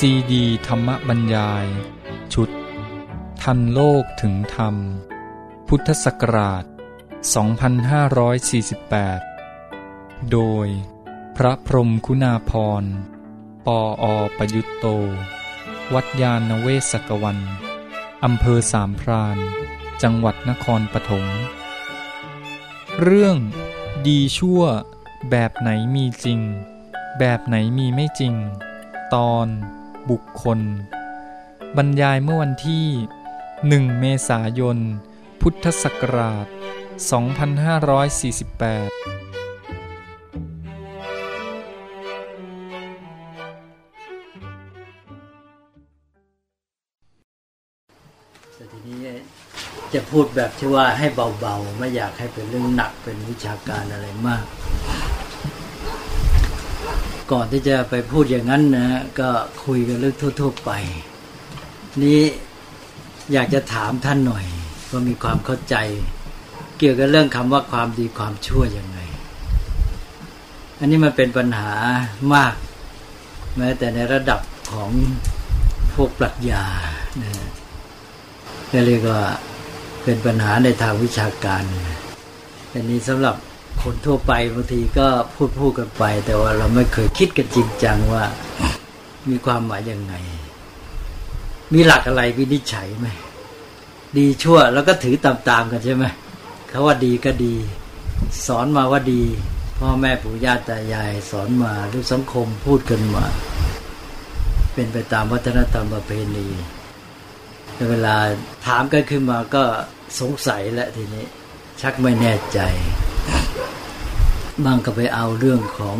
ซีดีธรรมบรรยาย ชุด ทันโลกถึงธรรม พุทธศักราช 2548 โดย พระพรมคุณาพร ปออประยุตโต วัดยาณเวศกวัน อำเภอสามพรานจังหวัดนครปฐม เรื่องดีชั่ว แบบไหนมีจริง แบบไหนมีไม่จริง ตอน บุคคล บรรยายเมื่อวันที่ 1 เมษายน พุทธศักราช 2548แต่ทีนี้จะพูดแบบที่ว่าให้เบาๆ ไม่อยากให้เป็นเรื่องหนักเป็นวิชาการอะไรมาก ก่อนที่จะไปพูดอย่างนั้นนะก็คุยกันเรื่องทั่ว ๆไป นี้อยากจะถามท่านหน่อย ว่ามีความเข้าใจ เกี่ยวกับเรื่องคำว่าความดีความชั่วยังไง อันนี้มันเป็นปัญหามาก แม้แต่ในระดับของพวกปรัชญานะก็เรียกว่าเป็นปัญหาในทางวิชาการอันนี้สำหรับ คนทั่วไปบางทีก็พูดพูดกันไป แต่ว่าเราไม่เคยคิดกันจริงจังว่า มีความหมายยังไง มีหลักอะไรวินิจฉัยไหมดีชั่วแล้วก็ถือตามๆกันใช่ไหมเขาว่าดีก็ดี สอนมาว่าดีพ่อแม่ปู่ย่าตายาย สอนมาหรือสังคมพูดกันมา เป็นไปตามวัฒนธรรมประเพณีเวลาถามกันขึ้นมาก็สงสัยแล้วทีนี้ ชักไม่แน่ใจ บางก็ไปเอาเรื่องของ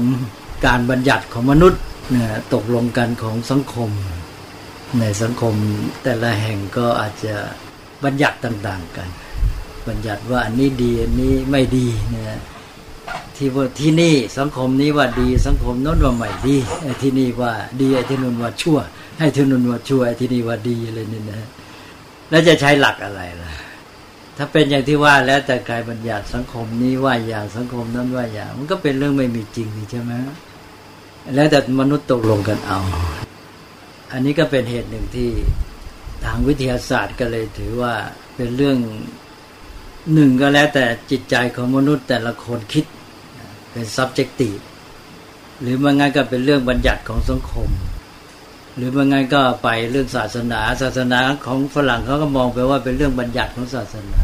การบัญญัติของมนุษย์เนี่ยตกลงกันของสังคม ในสังคมแต่ละแห่งก็อาจจะบัญญัติต่าง ๆ กัน บัญญัติว่าอันนี้ดีอันนี้ไม่ดีเนี่ยที่ว่าที่นี่สังคมนี้ว่าดีสังคมโน้นว่าไม่ดีไอ้ที่นี่ว่าดีไอ้ที่นู้นว่าชั่ว ให้ที่นู้นว่าชั่วไอ้ที่นี่ว่าดีอะไรนี่นะแล้วจะใช้หลักอะไรล่ะ ถ้าเป็นอย่างที่ว่าแล้วแต่กายบัญญัติสังคมนี้ว่าอย่างสังคมนั้นว่าอย่าง มันก็เป็นเรื่องไม่มีจริงนี่ใช่ไหมแล้วแต่มนุษย์ตกลงกันเอา อันนี้ก็เป็นเหตุหนึ่งที่ทางวิทยาศาสตร์ก็เลยถือว่าเป็นเรื่องหนึ่งก็แล้วแต่จิตใจของมนุษย์แต่ละคนคิดเป็น subjective หรือมันงั้นก็เป็นเรื่องบัญญัติของสังคม หรือมันงั้นก็ไปเรื่องศาสนา ศาสนาของฝรั่งเขาก็มองไปว่าเป็นเรื่องบัญญัติของศาสนา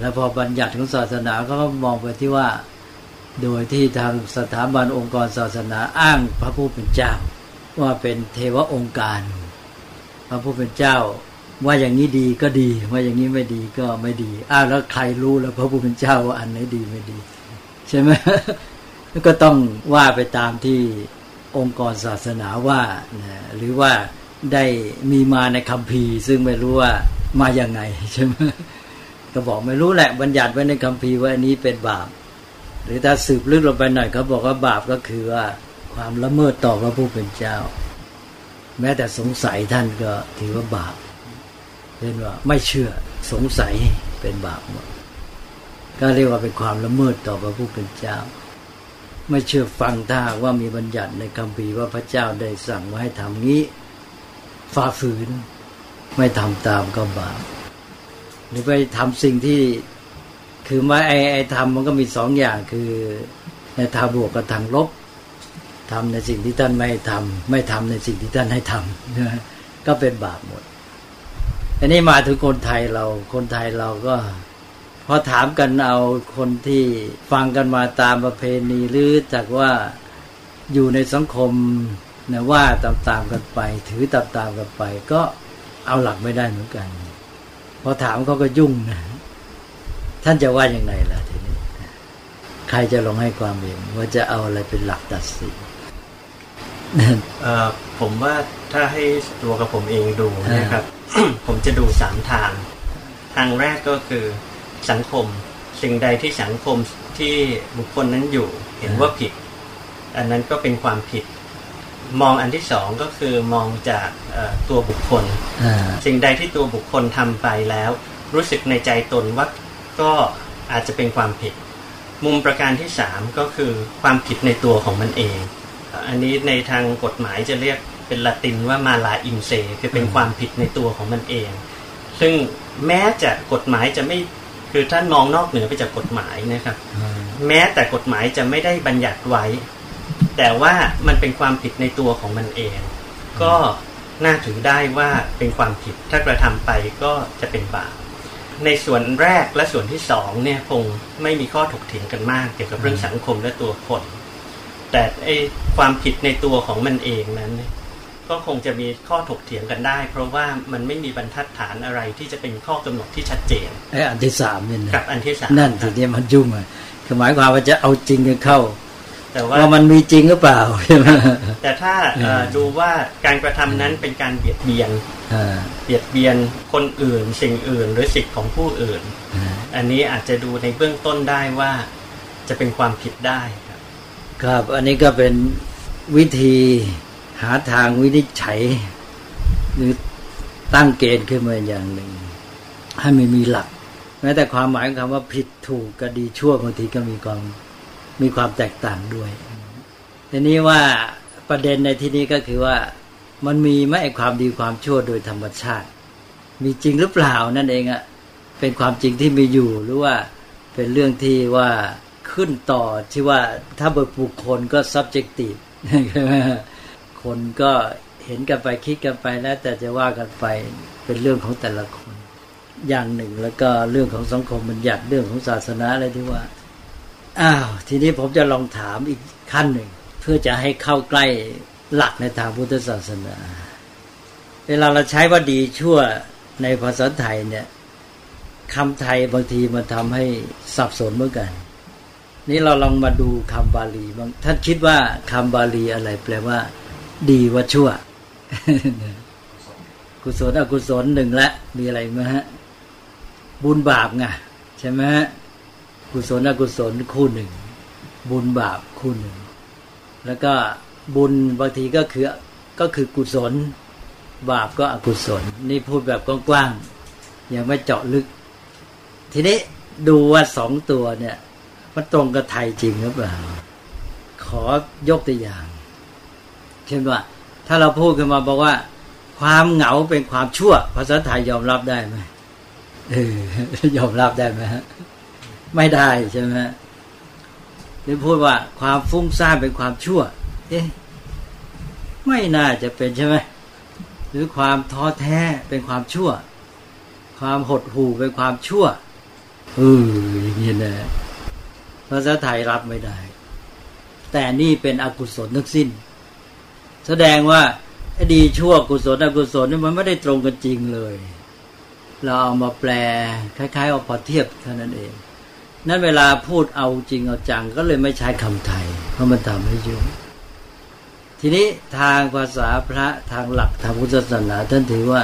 แล้วพอบัญญัติของศาสนาเขาก็มองไปที่ว่า โดยที่ทางสถาบันองค์กรศาสนาอ้างพระผู้เป็นเจ้า ว่าเป็นเทวองค์การ พระผู้เป็นเจ้า ว่าอย่างนี้ดีก็ดี ว่าอย่างนี้ไม่ดีก็ไม่ดีอ้าวแล้วใครรู้แล้วพระผู้เป็นเจ้าว่าอันไหนดีไม่ดี ใช่ไหมแล้วก็ต้องว่าไปตามที่ องค์กรศาสนาว่านะหรือว่าได้มีมาในคัมภีร์ซึ่งไม่รู้ว่ามาอย่างไงใช่ไหมก็บอกไม่รู้แหละบัญญัติไว้ในคัมภีร์ว่าอันนี้เป็นบาป หรือถ้าสืบลึกลงไปหน่อยเขาบอกว่าบาปก็คือว่าความละเมิดต่อพระผู้เป็นเจ้า แม้แต่สงสัยท่านก็ถือว่าบาปเช่นว่าไม่เชื่อสงสัยเป็นบาปหมดก็เรียกว่าเป็นความละเมิดต่อพระผู้เป็นเจ้า ไม่เชื่อฟังถ้าว่ามีบัญญัติในคัมภีว่าพระเจ้าได้สั่งว่าให้ทำงี้ฝ่าฝืน ไม่ทำตามก็บาปหรือไปทำสิ่งที่คือว่าไอ้ไอ้ทำมันก็มีสองอย่างคือในทางบวกกับทางลบทำในสิ่งที่ท่านไม่ทำไม่ทำในสิ่งที่ท่านให้ทำนะก็เป็นบาปหมดอันนี้มาถึงคนไทยเราคนไทยเราก็ อถามกันเอาคนที่ฟังกันมาตามประเพณีหรือจากว่าอยู่ในสังคมนะว่าตามๆกันไป ถือตามๆกันไป ก็เอาหลักไม่ได้เหมือนกัน พอถามเขาก็ยุ่งนะ ท่านจะว่าอย่างไรล่ะทีนี้ ใครจะลงให้ความเห็นว่าจะเอาอะไรเป็นหลักตัดสินผมว่าถ้าให้ตัวกับผมเองดูนะครับ ผมจะดูสามทาง ทางแรกก็คือ สังคม สิ่งใดที่สังคมที่บุคคลนั้นอยู่เห็นว่าผิด อันนั้นก็เป็นความผิด มองอันที่สองก็คือมองจากเอ่อตัวบุคคลอ่าสิ่งใดที่ตัวบุคคลทำไปแล้ว รู้สึกในใจตนว่าก็อาจจะเป็นความผิด มุมประการที่สามก็คือความผิดในตัวของมันเอง อันนี้ในทางกฎหมายจะเรียกเป็นละตินว่ามาลาอินเซคือเป็นความผิดในตัวของมันเอง ซึ่งแม้จะกฎหมายจะไม่ คือท่านมองนอกเหนือไปจากกฎหมายนะครับ แม้แต่กฎหมายจะไม่ได้บัญญัติไว้ แต่ว่ามันเป็นความผิดในตัวของมันเอง ก็น่าถือได้ว่าเป็นความผิดถ้ากระทำไปก็จะเป็นบาปในส่วนแรกและส่วนที่สองเนี่ยคงไม่มีข้อถกเถียงกันมาก เกี่ยวกับเรื่องสังคมและตัวคน แต่ไอความผิดในตัวของมันเองนั้น ก็คงจะมีข้อถกเถียงกันได้ เพราะว่ามันไม่มีบรรทัดฐานอะไรที่จะเป็นข้อกำหนดที่ชัดเจนไอ้อันที่สามเนี่ยกับอันที่สามนั่นทีนี้มันยุ่งอะคือหมายความว่าจะเอาจริงกันเข้า แต่ว่ามันมีจริงหรือเปล่าใช่ไหมแต่ถ้าดูว่าการกระทำนั้นเป็นการเบียดเบียนเบียดเบียนคนอื่น สิ่งอื่น หรือสิทธิ์ของผู้อื่น อันนี้อาจจะดูในเบื้องต้นได้ว่าจะเป็นความผิดได้ครับ ครับ อันนี้ก็เป็นวิธี หาทางวินิจฉัย หรือตั้งเกณฑ์ขึ้นมาอย่างหนึ่ง ให้มันมีหลัก แม้แต่ความหมายของคำว่าผิดถูกก็ดีชั่วบางทีก็มีความมีความแตกต่างด้วยทีนี้ว่าประเด็นในที่นี้ก็คือว่ามันมีไหมความดีความชั่วโดยธรรมชาติ มีจริงหรือเปล่านั่นเองอะเป็นความจริงที่มีอยู่หรือว่าเป็นเรื่องที่ว่าขึ้นต่อที่ว่าถ้าเบิกบุคคลก็ subjective คนก็เห็นกันไปคิดกันไปแล้ว แต่จะว่ากันไปเป็นเรื่องของแต่ละคน อย่างหนึ่งแล้วก็เรื่องของสังคมมันหยัดเรื่องของศาสนาอะไรที่ว่าอ้าวทีนี้ผมจะลองถามอีกขั้นหนึ่ง เพื่อจะให้เข้าใกล้หลักในทางพุทธศาสนา เวลาเราใช้ว่าดีชั่วในภาษาไทยเนี่ยคำไทยบางทีมันทำให้สับสนเหมือนกัน นี่เราลองมาดูคำบาลีบางท่านคิดว่าคำบาลีอะไรแปลว่า ดีว่าชั่ว กุศลอกุศลหนึ่งละ มีอะไรไหมฮะ บุญบาปไงใช่ไหมกุศลอกุศลคู่หนึ่ง บุญบาปคู่หนึ่ง แล้วก็บุญบางทีก็คือก็คือกุศล บาปก็อกุศล นี่พูดแบบกว้างๆยังไม่เจาะลึก ทีนี้ดูว่าสองตัวเนี่ย มันตรงกับไทยจริงหรือเปล่า ขอยกตัวอย่าง เช่นว่า ถ้าเราพูดขึ้นมาบอกว่า ความเหงาเป็นความชั่ว ภาษาไทยยอมรับได้ไหมเออยอมรับได้ไหมฮะไม่ได้ใช่ไหมหรือพูดว่าความฟุ้งซ่านเป็นความชั่ว เอ๊ะไม่น่าจะเป็นใช่ไหมหรือความท้อแท้เป็นความชั่ว ความหดหู่เป็นความชั่วเอออย่างนี้นะภาษาไทยรับไม่ได้ แต่นี่เป็นอกุศลทั้งสิ้น แสดงว่าดีชั่วกุศลอกุศลนี่มันไม่ได้ตรงกันจริงเลย เราเอามาแปลคล้ายๆเอาพอเทียบเท่านั้นเอง นั้นเวลาพูดเอาจริงเอาจังก็เลยไม่ใช้คำไทย เพราะมันทำให้ยุ่งทีนี้ทางภาษาพระทางหลักทางพุทธศาสนาท่านถือว่า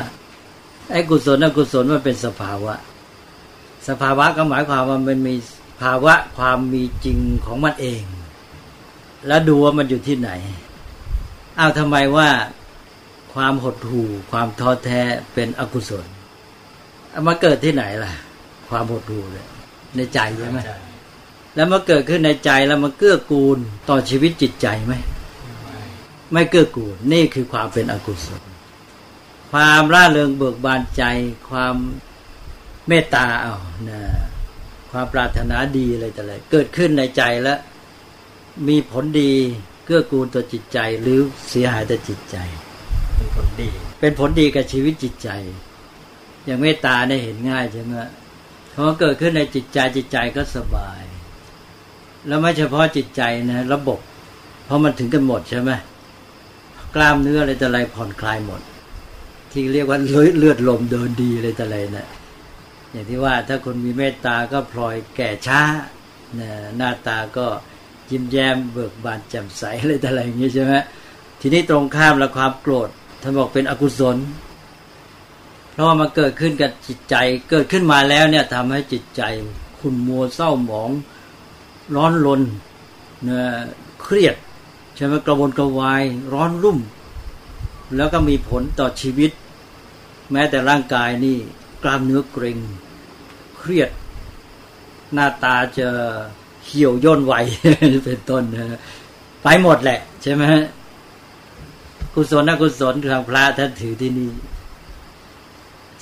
ไอ้กุศลอกุศลมันเป็นสภาวะ สภาวะก็หมายความว่ามันมีภาวะความมีจริงของมันเอง แล้วดูว่ามันอยู่ที่ไหน อ้าวทำไมว่าความหดหู่ความท้อแท้เป็นอกุศลมาเกิดที่ไหนล่ะ ความหดหู่เลยในใจใช่ไหมแล้วมาเกิดขึ้นในใจแล้วมาเกื้อกูลต่อชีวิตจิตใจไหมไม่เกื้อกูลนี่คือความเป็นอกุศล ความร่าเริงเบิกบานใจ ความเมตตาเอานะความปรารถนาดีอะไรแต่อะไรเกิดขึ้นในใจแล้ว มีผลดี เกื้อกูลต่อจิตใจหรือเสียหายต่อจิตใจ เป็นผลดี เป็นผลดีกับชีวิตจิตใจ อย่างเมตตาได้เห็นง่ายใช่ไหมเพอเกิดขึ้นในจิตใจจิตใจก็สบาย แล้วไม่เฉพาะจิตใจนะระบบ เพราะมันถึงกันหมดใช่ไหมกล้ามเนื้ออะไรแต่อะไรผ่อนคลายหมด ที่เรียกว่าเลือดลมเดินดีอะไรแต่อะไรนะ่ะอย่างที่ว่าถ้าคนมีเมตตาก็พลอยแก่ช้าหน้าตาก็ ยิ้มแย้มเบิกบานแจ่มใสอะไรแต่อะไรอย่างนี้ใช่ไหมทีนี้ตรงข้ามแล้วความโกรธท่านบอกเป็นอกุศล เพราะว่ามันเกิดขึ้นกับจิตใจเกิดขึ้นมาแล้วเนี่ยทำให้จิตใจขุ่นมัวเศร้าหมอง ร้อนลนเนี่ยเครียดใช่ไหมกระวนกระวาย ร้อนรุ่ม แล้วก็มีผลต่อชีวิต แม้แต่ร่างกายนี่กล้ามเนื้อเกร็ง เครียด หน้าตาจะ เหี่ยวย่นไหวเป็นต้นนะไปหมดแหละ ใช่ไหมกุศลอกุศลทางพระท่านถือที่นี่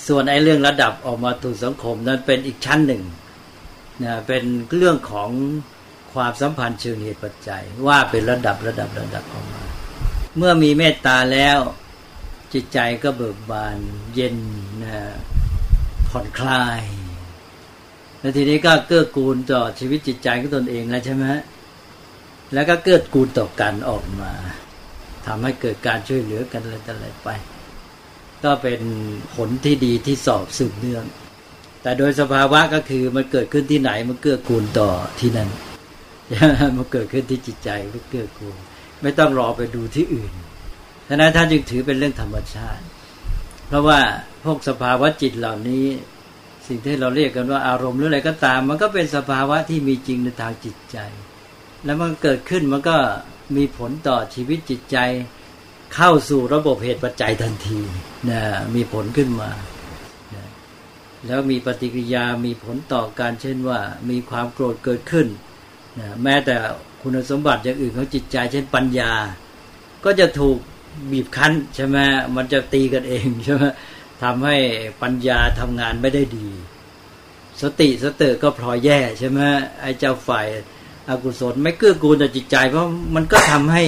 ส่วนไอ้เรื่องระดับออกมาถูกสังคมนั้นเป็นอีกชั้นหนึ่งนะเป็นเรื่องของความสัมพันธ์เชิงเหตุปัจจัย ว่าเป็นระดับระดับระดับออกมา เมื่อมีเมตตาแล้ว จิตใจก็เบิกบาน เย็นนะผ่อนคลาย แล้วทีนี้ก็เกื้อกูลต่อชีวิตจิตใจของตนเองแล้วใช่ไหมแล้วก็เกื้อกูลต่อกันออกมาทำให้เกิดการช่วยเหลือกันอะไรต่ออะไรไป ก็เป็นผลที่ดีที่สอบสืบเนื่อง แต่โดยสภาวะก็คือมันเกิดขึ้นที่ไหนมันเกื้อกูลต่อที่นั่นมันเกิดขึ้นที่จิตใจก็เกื้อกูล ไม่ต้องรอไปดูที่อื่นฉะนั้นท่านจึงถือเป็นเรื่องธรรมชาติ เพราะว่าพวกสภาวะจิตเหล่านี้ สิ่งที่เราเรียกกันว่าอารมณ์หรืออะไรก็ตาม มันก็เป็นสภาวะที่มีจริงในทางจิตใจ แล้วมันเกิดขึ้นมันก็มีผลต่อชีวิตจิตใจ เข้าสู่ระบบเหตุปัจจัยทันทีนะมีผลขึ้นมานะแล้วมีปฏิกิริยามีผลต่อการเช่นว่า มีความโกรธเกิดขึ้นนะแม้แต่คุณสมบัติอย่างอื่นของจิตใจ เช่นปัญญา ก็จะถูกบีบคั้นใช่ไหมมันจะตีกันเองใช่ไหม ทำให้ปัญญาทำงานไม่ได้ดี สติสเตอก็พลอยแย่ใช่ไหมไอ้เจ้าฝ่ายอกุศลไม่เกื้อกูลต่อจิตใจ เพราะมันก็ทำให้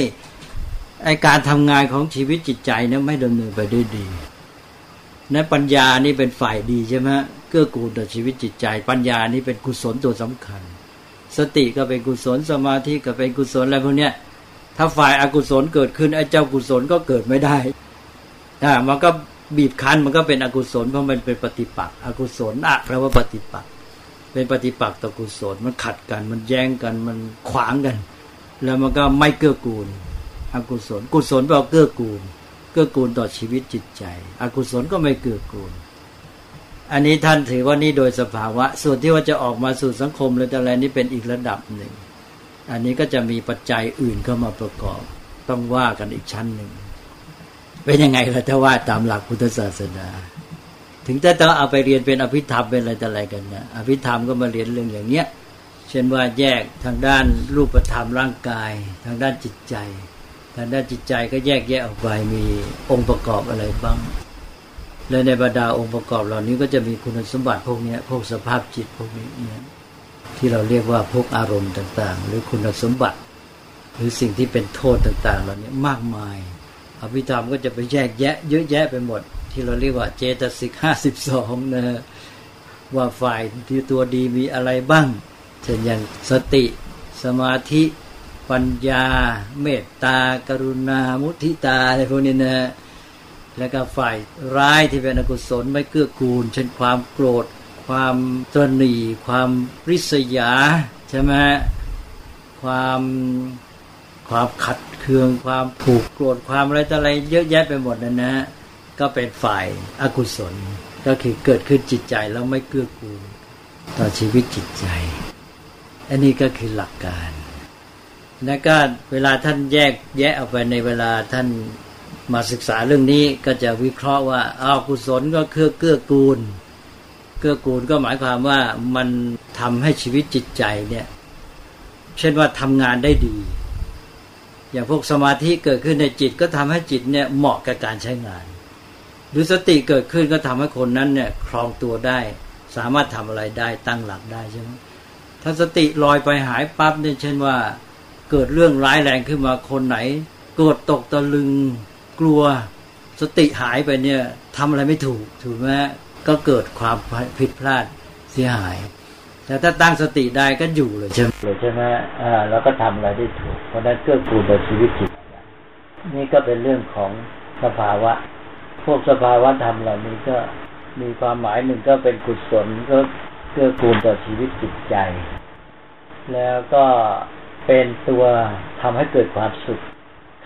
ไอการทำงานของชีวิตจิตใจเนี่ยไม่ดำเนินไปได้ดีนั้นปัญญานี่เป็นฝ่ายดีใช่ไหมเกื้อกูลต่อชีวิตจิตใจ ปัญญานี่เป็นกุศลตัวสำคัญ สติก็เป็นกุศลสมาธิก็เป็นกุศลอะไรพวกเนี้ยถ้าฝ่ายอากุศลเกิดขึ้นไอ้เจ้ากุศลก็เกิดไม่ได้อ่ามันก็ บีบคั้นมันก็เป็นอกุศลเพราะมันเป็นปฏิปักษ์อกุศลอะแปลว่าปฏิปักษ์เป็นปฏิปักษ์ต่อกุศลมันขัดกัน มันแย้งกันมันขวางกัน แล้วมันก็ไม่เกื้อกูล อกุศล กุศลแปลว่าเกื้อกูล เกื้อกูลต่อชีวิตจิตใจ อกุศลก็ไม่เกื้อกูล อันนี้ท่านถือว่านี่โดยสภาวะ ส่วนที่ว่าจะออกมาสู่สังคมหรืออะไรนี่เป็นอีกระดับหนึ่ง อันนี้ก็จะมีปัจจัยอื่นเข้ามาประกอบ ต้องว่ากันอีกชั้นหนึ่ง เป็นยังไงล่ะถ้าว่าตามหลักพุทธศาสนา ถึงจะต้องเอาไปเรียนเป็นอภิธรรมเป็นอะไรแต่อะไรกันนะอภิธรรมก็มาเรียนเรื่องอย่างเนี้ยเช่นว่าแยกทางด้านรูปธรรมร่างกาย ทางด้านจิตใจ ทางด้านจิตใจก็แยกแยะออกไปมีองค์ประกอบอะไรบ้าง และในบรรดาองค์ประกอบเหล่านี้ก็จะมีคุณสมบัติพวกนี้พวกสภาพจิตพวกนี้เนี่ยที่เราเรียกว่าพวกอารมณ์ต่าง ๆ หรือคุณสมบัติ หรือสิ่งที่เป็นโทษต่าง ๆ เหล่านี้มากมาย อภิธรรมก็จะไปแยกแยะเยอะแยะไปหมด ที่เราเรียกว่าเจตสิกห้าสิบสองนะว่าฝ่ายที่ตัวดีมีอะไรบ้างเช่นอย่างสติ สมาธิ ปัญญา เมตตา กรุณา มุทิตาอะไรพวกนี้นะแล้วก็ฝ่ายร้ายที่เป็นอกุศลไม่เกื้อกูล เช่นความโกรธ ความตรณีความริษยาใช่ไหมความ ความขัดเคืองความผูกโกรธความอะไรต่ออะไรเยอะแยะไปหมดนั่นนะก็เป็นฝ่ายอากุศล ก็คือเกิดขึ้นจิตใจแล้วไม่เกื้อกูลต่อชีวิตจิตใจ อันนี้ก็คือหลักการแล้วก็เวลาท่านแยกแยะออกไปในเวลาท่านมาศึกษาเรื่องนี้ก็จะวิเคราะห์ว่าอากุศลก็คือเกื้อกูล เกื้อกูลก็หมายความว่ามันทำให้ชีวิตจิตใจเนี่ย เช่นว่าทำงานได้ดี อย่างพวกสมาธิเกิดขึ้นในจิตก็ทำให้จิตเนี่ยเหมาะกับการใช้งาน หรือสติเกิดขึ้นก็ทำให้คนนั้นเนี่ยครองตัวได้ สามารถทำอะไรได้ตั้งหลักได้ใช่ไหมถ้าสติลอยไปหายปั๊บเนี่ยเช่นว่า เกิดเรื่องร้ายแรงขึ้นมาคนไหนเกิดตกตะลึงกลัว สติหายไปเนี่ยทำอะไรไม่ถูกถูกไหมก็เกิดความผิดพลาดเสียหาย แต่ถ้าตั้งสติได้ก็อยู่เลยใช่ไหมเลยใช่ไหมอ่าแล้วก็ทำอะไรได้ถูก เพราะนั้นเกื้อกูลต่อชีวิตจิต นี่ก็เป็นเรื่องของสภาวะ พวกสภาวะธรรมเหล่านี้ก็มีความหมายหนึ่งก็เป็นกุศลก็เกื้อกูลต่อชีวิตจิตใจ แล้วก็เป็นตัวทำให้เกิดความสุข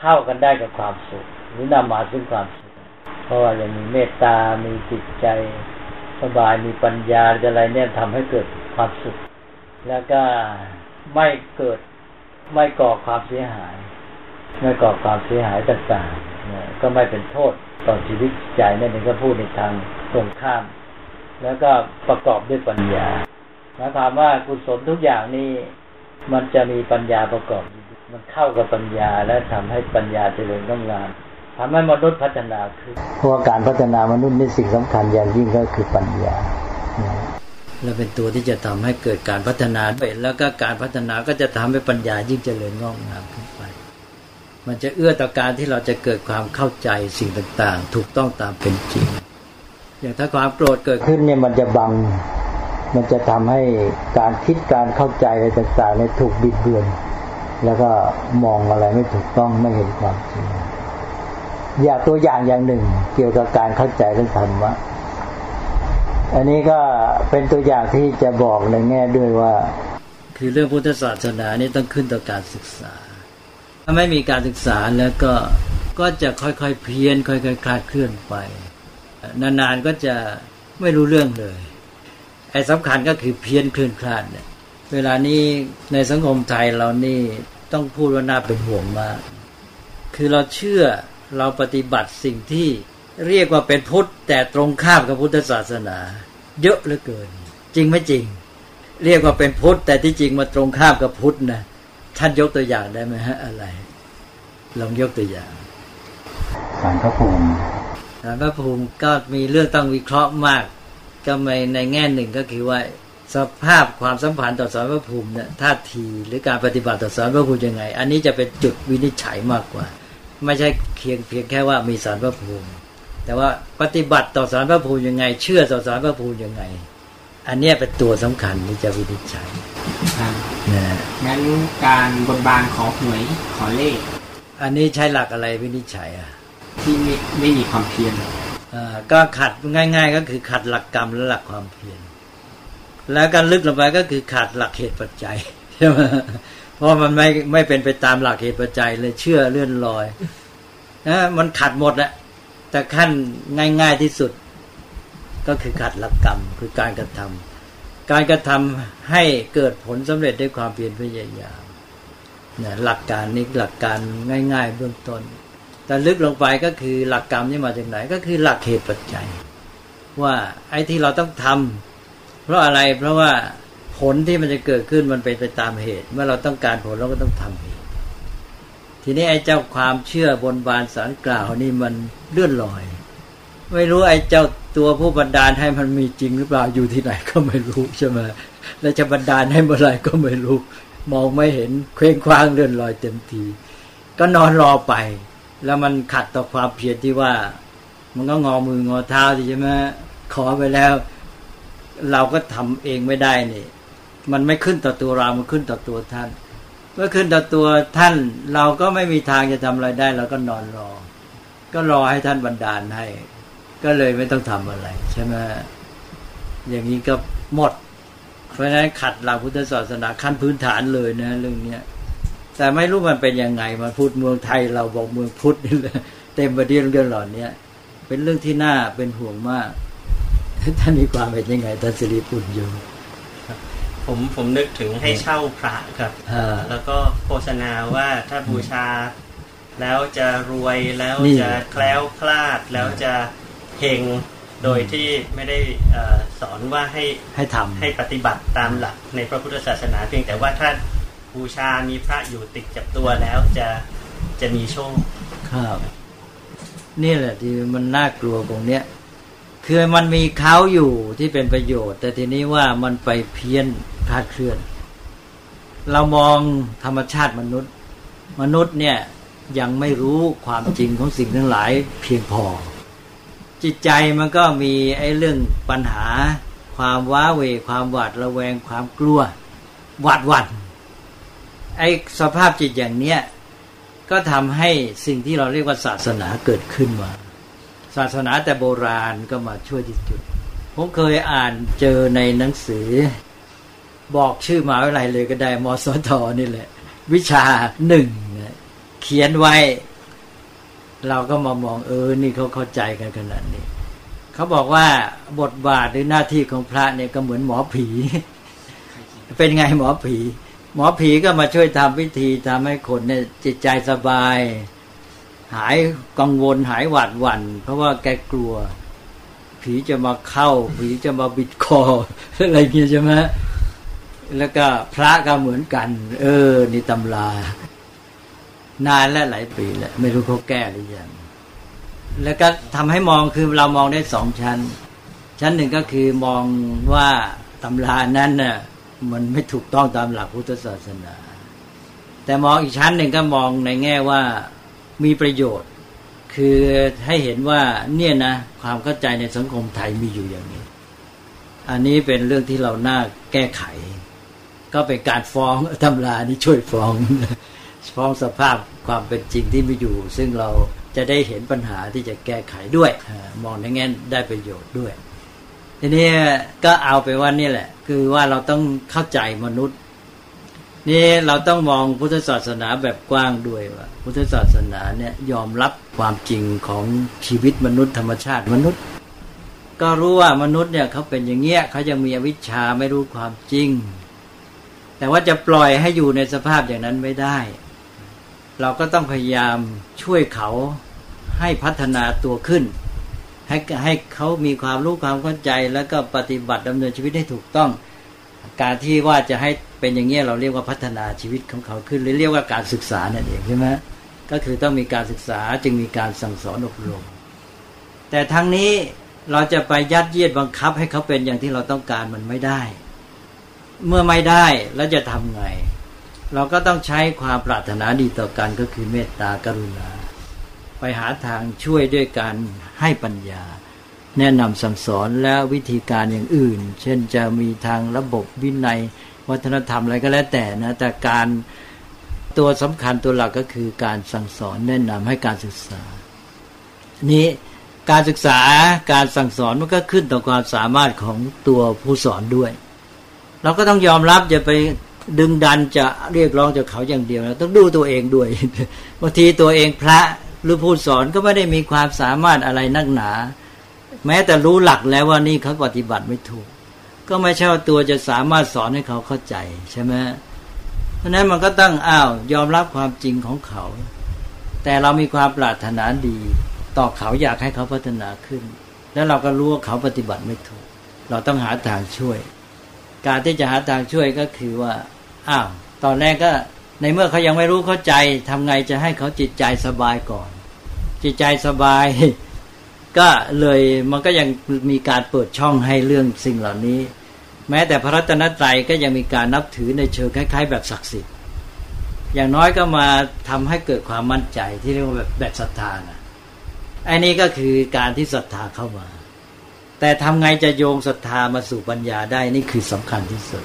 เข้ากันได้กับความสุข หรือนำมาซึ่งความสุข เพราะว่าอย่างมีเมตตา มีจิตใจสบาย มีปัญญาอะไรเนี่ยทำให้เกิด ความสุข แล้วก็ไม่เกิดไม่ก่อความเสียหาย ไม่ก่อความเสียหายต่างๆก็ไม่เป็นโทษต่อชีวิตใจนั่นเองก็พูดในทางตรงข้าม แล้วก็ประกอบด้วยปัญญาหมายความว่ากุศลทุกอย่างนี้มันจะมีปัญญาประกอบ มันเข้ากับปัญญาและทำให้ปัญญาเจริญงอกงามทำให้มนุษย์พัฒนาขึ้นเพราะการพัฒนามนุษย์นี่สิ่งสำคัญอย่างยิ่งก็คือปัญญา และเป็นตัวที่จะทำให้เกิดการพัฒนาไปแล้วก็การพัฒนาก็จะทำให้ปัญญายิ่งเจริญงอกงามขึ้นไป มันจะเอื้อต่อการที่เราจะเกิดความเข้าใจสิ่งต่างๆ ถูกต้องตามเป็นจริง อย่างถ้าความโกรธเกิดขึ้นเนี่ยมันจะบัง มันจะทำให้การคิดการเข้าใจอะไรต่างๆเนี่ยถูกบิดเบือน แล้วก็มองอะไรไม่ถูกต้องไม่เห็นความจริง อยากตัวอย่างอย่างหนึ่ง เกี่ยวกับการเข้าใจเรื่องธรรมะ อันนี้ก็เป็นตัวอย่างที่จะบอกในแง่ด้วยว่า คือเรื่องพุทธศาสนานี่ต้องขึ้นต่อการศึกษา ถ้าไม่มีการศึกษาแล้วก็ก็จะค่อยๆเพี้ยนค่อยๆคลาดเคลื่อนไป นานๆก็จะไม่รู้เรื่องเลยไอ้สำคัญก็คือเพี้ยนเคลื่อนคลาดเนี่ย เวลานี้ในสังคมไทยเรานี่ต้องพูดว่าน่าเป็นห่วงมาก คือเราเชื่อเราปฏิบัติสิ่งที่ เรียกว่าเป็นพุทธ แต่ตรงข้ามกับพุทธศาสนา เยอะเหลือเกิน จริงไม่จริง เรียกว่าเป็นพุทธ แต่ที่จริงมาตรงข้ามกับพุทธนะท่านยกตัวอย่างได้ไหมฮะอะไร ลองยกตัวอย่างสารพระภูมิสารพระภูมิก็มีเรื่องต้องวิเคราะห์มาก ก็ในในแง่หนึ่งก็คือว่าสภาพความสัมพันธ์ต่อสารพระภูมิเนี่ยท่าทีหรือการปฏิบัติต่อสารพระภูมิยังไง อันนี้จะเป็นจุดวินิจฉัยมากกว่า ไม่ใช่เพียงเพียงแค่ว่ามีสารพระภูมิ แต่ว่าปฏิบัติต่อสารพระภูมิยังไง เชื่อต่อสารพระภูมิยังไง อันนี้เป็นตัวสำคัญที่จะวินิจฉัยนะงั้นการบนบานขอหวยขอเลข อันนี้ใช้หลักอะไรวินิจฉัยอะ ที่ไม่ไม่มีความเพียรอ่าก็ขัดง่าย ๆ ก็คือขัดหลักกรรมและหลักความเพียรแล้วการลึกลงไปก็คือขัดหลักเหตุปัจจัยใช่ไหมเพราะมันไม่ไม่เป็นไปตามหลักเหตุปัจจัยเลยเชื่อเลื่อนลอยนะมันขัดหมดแหละ แต่ขั้นง่าย ๆที่สุด ก็คือขัดหลักกรรม คือการกระทำการกระทำให้เกิดผลสำเร็จด้วยความเพียรพยายามเนี่ยหลักการนี้หลักการง่าย ๆ เบื้องต้น แต่ลึกลงไปก็คือหลักกรรมนี่มาจากไหน ก็คือหลักเหตุปัจจัย ว่าไอ้ที่เราต้องทำเพราะอะไรเพราะว่าผลที่มันจะเกิดขึ้นมันเป็นไปตามเหตุ เมื่อเราต้องการผลเราก็ต้องทำเหตุ ทีนี้ไอ้เจ้าความเชื่อบนบานสารกล่าวนี่มันเลื่อนลอย ไม่รู้ไอ้เจ้าตัวผู้บันดาลให้มันมีจริงหรือเปล่าอยู่ที่ไหนก็ไม่รู้ใช่ไหมแล้วจะบันดาลให้เมื่อไรก็ไม่รู้ มองไม่เห็นเคว้งคว้างเลื่อนลอยเต็มที ก็นอนรอไป แล้วมันขัดต่อความเพียรที่ว่า มันก็งอมืองอเท้าใช่ไหมขอไปแล้ว เราก็ทำเองไม่ได้นี่มันไม่ขึ้นต่อตัวเรา มันขึ้นต่อตัวท่าน เมื่อขึ้นต่อตัวท่านเราก็ไม่มีทางจะทำอะไรได้เราก็นอนรอ ก็รอให้ท่านบันดาลให้ ก็เลยไม่ต้องทำอะไร ใช่ไหมอย่างนี้ก็หมด เพราะฉะนั้นขัดหลักพุทธศาสนาขั้นพื้นฐานเลยนะ เรื่องเนี้ยแต่ไม่รู้มันเป็นยังไงมาพูดเมืองไทยเราบอกเมืองพุทธนี่เลยเต็มไปด้วยเรื่องหล่อนี้เป็นเรื่องที่น่าเป็นห่วงมากท่านมีความเป็นยังไงท่านสิริปุญโย ผมผมนึกถึงให้เช่าพระครับแล้วก็โฆษณาว่าถ้าบูชา แล้วจะรวยแล้วจะแคล้วคลาด แล้วจะเฮงโดยที่ไม่ได้สอนว่าให้ให้ทำให้ปฏิบัติตามหลักในพระพุทธศาสนา เพียงแต่ว่าถ้าบูชามีพระอยู่ติดจับตัวแล้วจะจะมีโชคครับนี่แหละที่มันน่ากลัวตรงเนี้ยคือมันมีเขาอยู่ที่เป็นประโยชน์ แต่ทีนี้ว่ามันไปเพี้ยน คาดเคลื่อน เรามองธรรมชาติมนุษย์ มนุษย์เนี่ยยังไม่รู้ความจริงของสิ่งทั้งหลายเพียงพอ จิตใจมันก็มีไอ้เรื่องปัญหา ความว้าเหวความหวาดระแวงความกลัว หวาดหวั่นไอ้สภาพจิตอย่างเนี้ยก็ทำให้สิ่งที่เราเรียกว่าศาสนาเกิดขึ้นมา ศาสนาแต่โบราณก็มาช่วยที่จุด ผมเคยอ่านเจอในหนังสือ บอกชื่อมหาอะไรเลยก็ได้มสทนี่แหละ วิชาหนึ่งเขียนไว้ เราก็มามองเออ นี่เขาเข้าใจกันขนาดนี้เขาบอกว่าบทบาทหรือหน้าที่ของพระเนี่ยก็เหมือนหมอผี เป็นไงหมอผี หมอผีก็มาช่วยทำพิธีทำให้คนเนี่ยจิตใจสบาย หายกังวลหายหวาดหวัน่นเพราะว่าแกกลัว ผีจะมาเข้า ผีจะมาบิดคออะไรเงี้ยใช่ไหม แล้วก็พระก็เหมือนกัน เออ นี่ตำรา นานและหลายปีแล้วไม่รู้เขาแก้หรือยังแล้วก็ทำให้มองคือเรามองได้สองชั้น ชั้นหนึ่งก็คือมองว่าตำรานั้นน่ะมันไม่ถูกต้องตามหลักพุทธศาสนา แต่มองอีกชั้นหนึ่งก็มองในแง่ว่ามีประโยชน์ คือให้เห็นว่าเนี่ยนะความเข้าใจในสังคมไทยมีอยู่อย่างนี้ อันนี้เป็นเรื่องที่เราน่าแก้ไข ก็เป็นการฟ้องตำรานี้ช่วยฟ้องฟ้องสภาพความเป็นจริงที่ไมีอยู่ ซึ่งเราจะได้เห็นปัญหาที่จะแก้ไขด้วย มองในแง่ได้ประโยชน์ด้วย ทีนี้ก็เอาไปว่านี่แหละ คือว่าเราต้องเข้าใจมนุษย์ นี่เราต้องมองพุทธศาสนาแบบกว้างด้วยว่า พุทธศาสนาเนี่ยยอมรับความจริงของชีวิตมนุษย์ธรรมชาติมนุษย์ ก็รู้ว่ามนุษย์เนี่ยเขาเป็นอย่างเงี้ยเขายังมีอวิชชาไม่รู้ความจริง แต่ว่าจะปล่อยให้อยู่ในสภาพอย่างนั้นไม่ได้ เราก็ต้องพยายามช่วยเขาให้พัฒนาตัวขึ้น ให้ให้เขามีความรู้ความเข้าใจ แล้วก็ปฏิบัติดำเนินชีวิตให้ถูกต้อง การที่ว่าจะให้เป็นอย่างนี้เราเรียกว่าพัฒนาชีวิตของเขาขึ้นหรือเรียกว่าการศึกษานั่นเองใช่ไหมก็คือต้องมีการศึกษาจึงมีการสั่งสอนอบรม แต่ทั้งนี้เราจะไปยัดเยียดบังคับให้เขาเป็นอย่างที่เราต้องการมันไม่ได้ เมื่อไม่ได้แล้วจะทำไง เราก็ต้องใช้ความปรารถนาดีต่อกันก็คือเมตตากรุณา ไปหาทางช่วยด้วยการให้ปัญญา แนะนำสั่งสอนแล้ววิธีการอย่างอื่น เช่นจะมีทางระบบวินัย วัฒนธรรมอะไรก็แล้วแต่นะ แต่การตัวสำคัญตัวหลักก็คือการสั่งสอนแนะนำให้การศึกษา นี้การศึกษาการสั่งสอนมันก็ขึ้นต่อความสามารถของตัวผู้สอนด้วย เราก็ต้องยอมรับจะไปดึงดันจะเรียกร้องจากเขาอย่างเดียวนะต้องดูตัวเองด้วยบางทีตัวเองพระหรือผู้สอนก็ไม่ได้มีความสามารถอะไรนักหนา แม้แต่รู้หลักแล้วว่านี่เขาปฏิบัติไม่ถูก ก็ไม่ใช่ว่าตัวจะสามารถสอนให้เขาเข้าใจใช่ไหมเพราะนั้นมันก็ต้องอ้าวยอมรับความจริงของเขา แต่เรามีความปรารถนาดี ต่อเขาอยากให้เขาพัฒนาขึ้น แล้วเราก็รู้ว่าเขาปฏิบัติไม่ถูก เราต้องหาทางช่วย การที่จะหาทางช่วยก็คือว่าอ้าวตอนแรกก็ในเมื่อเขายังไม่รู้เข้าใจทำไงจะให้เขาจิตใจสบายก่อน จิตใจสบาย ก็เลยมันก็ยังมีการเปิดช่องให้เรื่องสิ่งเหล่านี้ แม้แต่พระรัตนตรัยก็ยังมีการนับถือในเชิงคล้าย ๆ แบบศักดิ์สิทธิ์อย่างน้อยก็มาทำให้เกิดความมั่นใจที่เรียกว่าแบบแบบศรัทธานะอันนี้ก็คือการที่ศรัทธาเข้ามา แต่ทำไงจะโยงศรัทธามาสู่ปัญญาได้นี่คือสำคัญที่สุด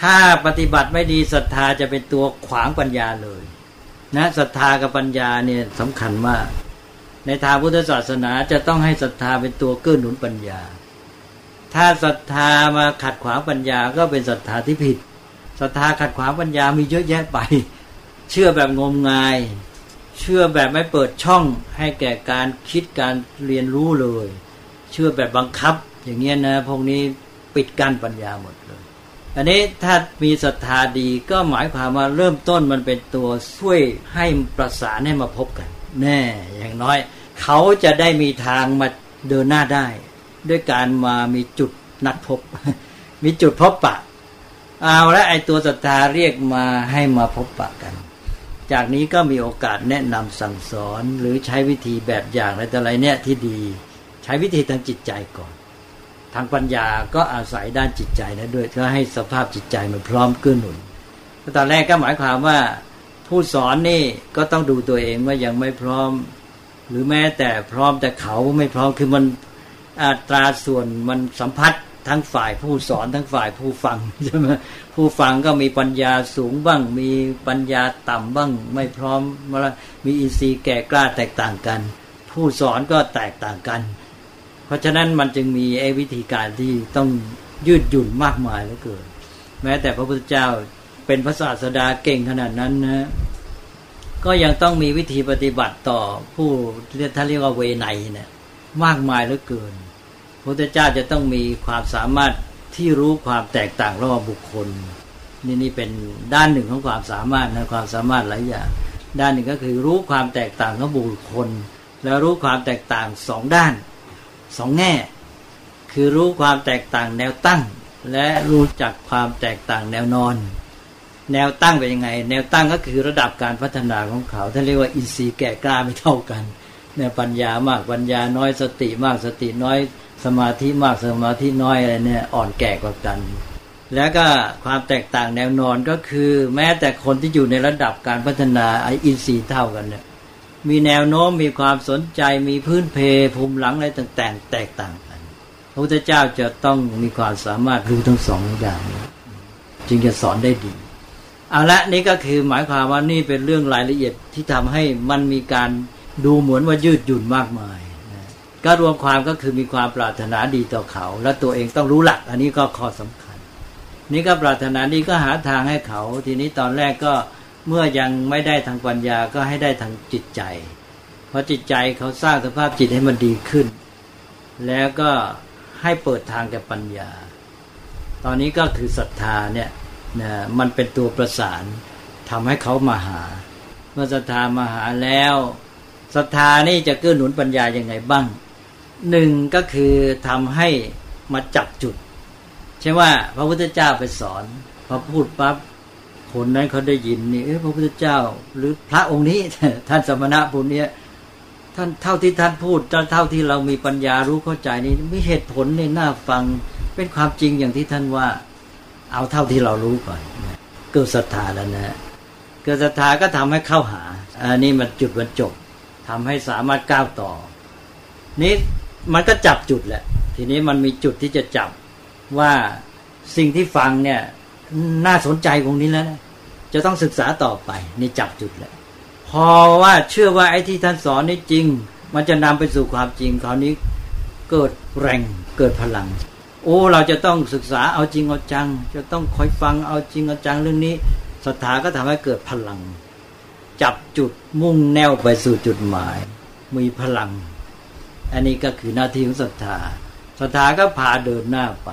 ถ้าปฏิบัติไม่ดีศรัทธาจะเป็นตัวขวางปัญญาเลยนะศรัทธากับปัญญาเนี่ยสำคัญมาก ในทางพุทธศาสนาจะต้องให้ศรัทธาเป็นตัวเกื้อหนุนปัญญา ถ้าศรัทธามาขัดขวางปัญญาก็เป็นศรัทธาที่ผิดศรัทธาขัดขวางปัญญามีเยอะแยะไป เชื่อแบบงมงาย เชื่อแบบไม่เปิดช่องให้แก่การคิดการเรียนรู้เลย เชื่อแบบบังคับ อย่างเงี้ยนะพวกนี้ปิดกั้นปัญญาหมดเลย อันนี้ถ้ามีศรัทธาดีก็หมายความว่าเริ่มต้นมันเป็นตัวช่วยให้ประสานให้มาพบกัน แน่ อย่างน้อย เขาจะได้มีทางมาเดินหน้าได้ ด้วยการมามีจุดนัดพบ มีจุดพบปะ เอาและไอตัวศรัทธาเรียกมาให้มาพบปะกันจากนี้ก็มีโอกาสแนะนำสั่งสอนหรือใช้วิธีแบบอย่างอะไรแต่อะไรเนี่ยที่ดี ช้วิธีทางจิตใจก่อน ทางปัญญาก็อาศัยด้านจิตใจนะด้วยก็ให้สภาพจิตใจมันพร้อมเกื้อหนุนตอนแรกก็หมายความว่าผู้สอนนี่ก็ต้องดูตัวเองว่ายังไม่พร้อม หรือแม้แต่พร้อมแต่เขาไม่พร้อมคือมันอัตราส่วนมันสัมพัทธ์ทั้งฝ่ายผู้สอนทั้งฝ่ายผู้ฟังใช่ไหมผู้ฟังก็มีปัญญาสูงบ้าง มีปัญญาต่ำบ้าง ไม่พร้อมมีอินทรีย์แก่กล้าแตกต่างกัน ผู้สอนก็แตกต่างกัน เพราะฉะนั้นมันจึงมีไอ้วิธีการที่ต้องยืดหยุ่นมากมายเหลือเกิน แม้แต่พระพุทธเจ้าเป็นพระศาสดาเก่งขนาดนั้นนะ ก็ยังต้องมีวิธีปฏิบัติต่อผู้เรียกท่านเรียกว่าเวไนเนี่ยมากมายเหลือเกิน พระพุทธเจ้าจะต้องมีความสามารถที่รู้ความแตกต่างระหว่างบุคคล นี่นี่เป็นด้านหนึ่งของความสามารถนะความสามารถหลายอย่างด้านหนึ่งก็คือรู้ความแตกต่างของบุคคล แล้วรู้ความแตกต่างสองด้าน สองแง่ คือรู้ความแตกต่างแนวตั้ง และรู้จักความแตกต่างแนวนอน แนวตั้งเป็นยังไง แนวตั้งก็คือระดับการพัฒนาของเขาท่านเรียกว่าอินทรีย์แก่กล้าไม่เท่ากันเนี่ยปัญญามากปัญญาน้อยสติมากสติน้อย สมาธิมากสมาธิน้อยอะไรเนี่ยอ่อนแก่กว่ากัน แล้วก็ความแตกต่างแนวนอนก็คือ แม้แต่คนที่อยู่ในระดับการพัฒนาไออินทรีย์เท่ากันเนี่ย มีแนวโน้มมีความสนใจมีพื้นเพภูมิหลังอะไรต่างๆ แตกต่างกัน พระพุทธเจ้าจะต้องมีความสามารถรู้ทั้งสองอย่างจึงจะสอนได้ดีเอาละนี่ก็คือหมายความว่านี่เป็นเรื่องรายละเอียดที่ทำให้มันมีการดูเหมือนว่ายืดหยุ่นมากมายก็รวมความก็คือมีความปรารถนาดีต่อเขา และตัวเองต้องรู้หลัก อันนี้ก็ข้อสำคัญ นี่ก็ปรารถนาดีก็หาทางให้เขา ทีนี้ตอนแรกก็ เมื่อยังไม่ได้ทางปัญญาก็ให้ได้ทางจิตใจ เพราะจิตใจเขาสร้างสภาพจิตให้มันดีขึ้น แล้วก็ให้เปิดทางแก่ปัญญา ตอนนี้ก็คือศรัทธาเนี่ยนะมันเป็นตัวประสานทำให้เขามาหา เมื่อศรัทธามาหาแล้วศรัทธานี่จะเกื้อหนุนปัญญายังไงบ้างหนึ่งก็คือทำให้มาจับจุด ใช่ว่าพระพุทธเจ้าไปสอนพอพูดปั๊บ คนนั้นเขาได้ยินนี่พระพุทธเจ้า หรือพระองค์นี้ ท่านสมณะผู้นี้ท่านเท่าที่ท่านพูดเท่าที่เรามีปัญญารู้เข้าใจนี่มีเหตุผลในหน้าฟังเป็นความจริงอย่างที่ท่านว่า เอาเท่าที่เรารู้ก่อนเกิดศรัทธาแล้วนะเกิดศรัทธาก็ทำให้เข้าหาอันนี้มันจุดบรรจบทำให้สามารถก้าวต่อ นี้มันก็จับจุดแหละ ทีนี้มันมีจุดที่จะจับว่าสิ่งที่ฟังเนี่ย น่าสนใจตรงนี้แล้วนะจะต้องศึกษาต่อไปนี่จับจุดแหละพอว่าเชื่อว่าไอ้ที่ท่านสอนนี่จริง มันจะนำไปสู่ความจริงคราวนี้เกิดแรงเกิดพลัง โอ้เราจะต้องศึกษาเอาจริงเอาจัง จะต้องคอยฟังเอาจริงเอาจังเรื่องนี้ศรัทธาก็ทำให้เกิดพลัง จับจุดมุ่งแนวไปสู่จุดหมาย มีพลัง อันนี้ก็คือหน้าที่ของศรัทธาศรัทธาก็พาเดินหน้าไป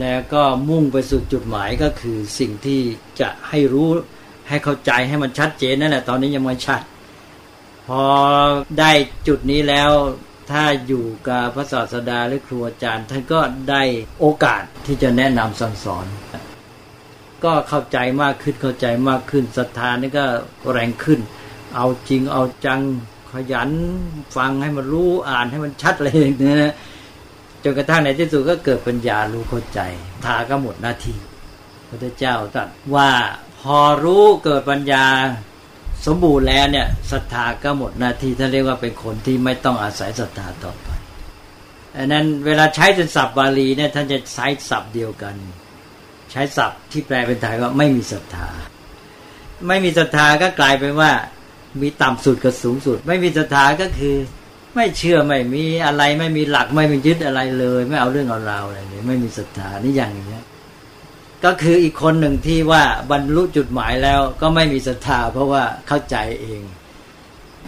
แล้วก็มุ่งไปสู่จุดหมายก็คือสิ่งที่จะให้รู้ให้เข้าใจให้มันชัดเจนนั่นแหละตอนนี้ยังไม่ชัด พอได้จุดนี้แล้วถ้าอยู่กับพระศาสดาหรือครูอาจารย์ ท่านก็ได้โอกาสที่จะแนะนำสั่งสอน ก็เข้าใจมากขึ้นเข้าใจมากขึ้นศรัทธานี่ก็แรงขึ้น เอาจริงเอาจังขยันฟังให้มันรู้อ่านให้มันชัดเลยนะ จนกระทั่งในที่สุดก็เกิดปัญญารู้เข้าใจ ทาก็หมดหน้าที่พระเจ้าตรัสว่าพอรู้เกิดปัญญาสมบูรณ์แล้วเนี่ยศรัทธาก็หมดหน้าที่ท่านเรียกว่าเป็นคนที่ไม่ต้องอาศัยศรัทธาต่อไปอันนั้นเวลาใช้เป็นศัพท์บาลีเนี่ยท่านจะใช้ศัพท์เดียวกัน ใช้ศัพท์ที่แปลเป็นไทยว่าไม่มีศรัทธา ไม่มีศรัทธาก็กลายเป็นว่า มีต่ำสุดกับสูงสุด ไม่มีศรัทธาก็คือ ไม่เชื่อไม่มีอะไรไม่มีหลักไม่มียึดอะไรเลย ไม่เอาเรื่องเอาราวอะไรเลยไม่มีศรัทธานี่อย่างนี้ก็คืออีกคนหนึ่งที่ว่าบรรลุจุดหมายแล้วก็ไม่มีศรัทธา เพราะว่าเข้าใจเอง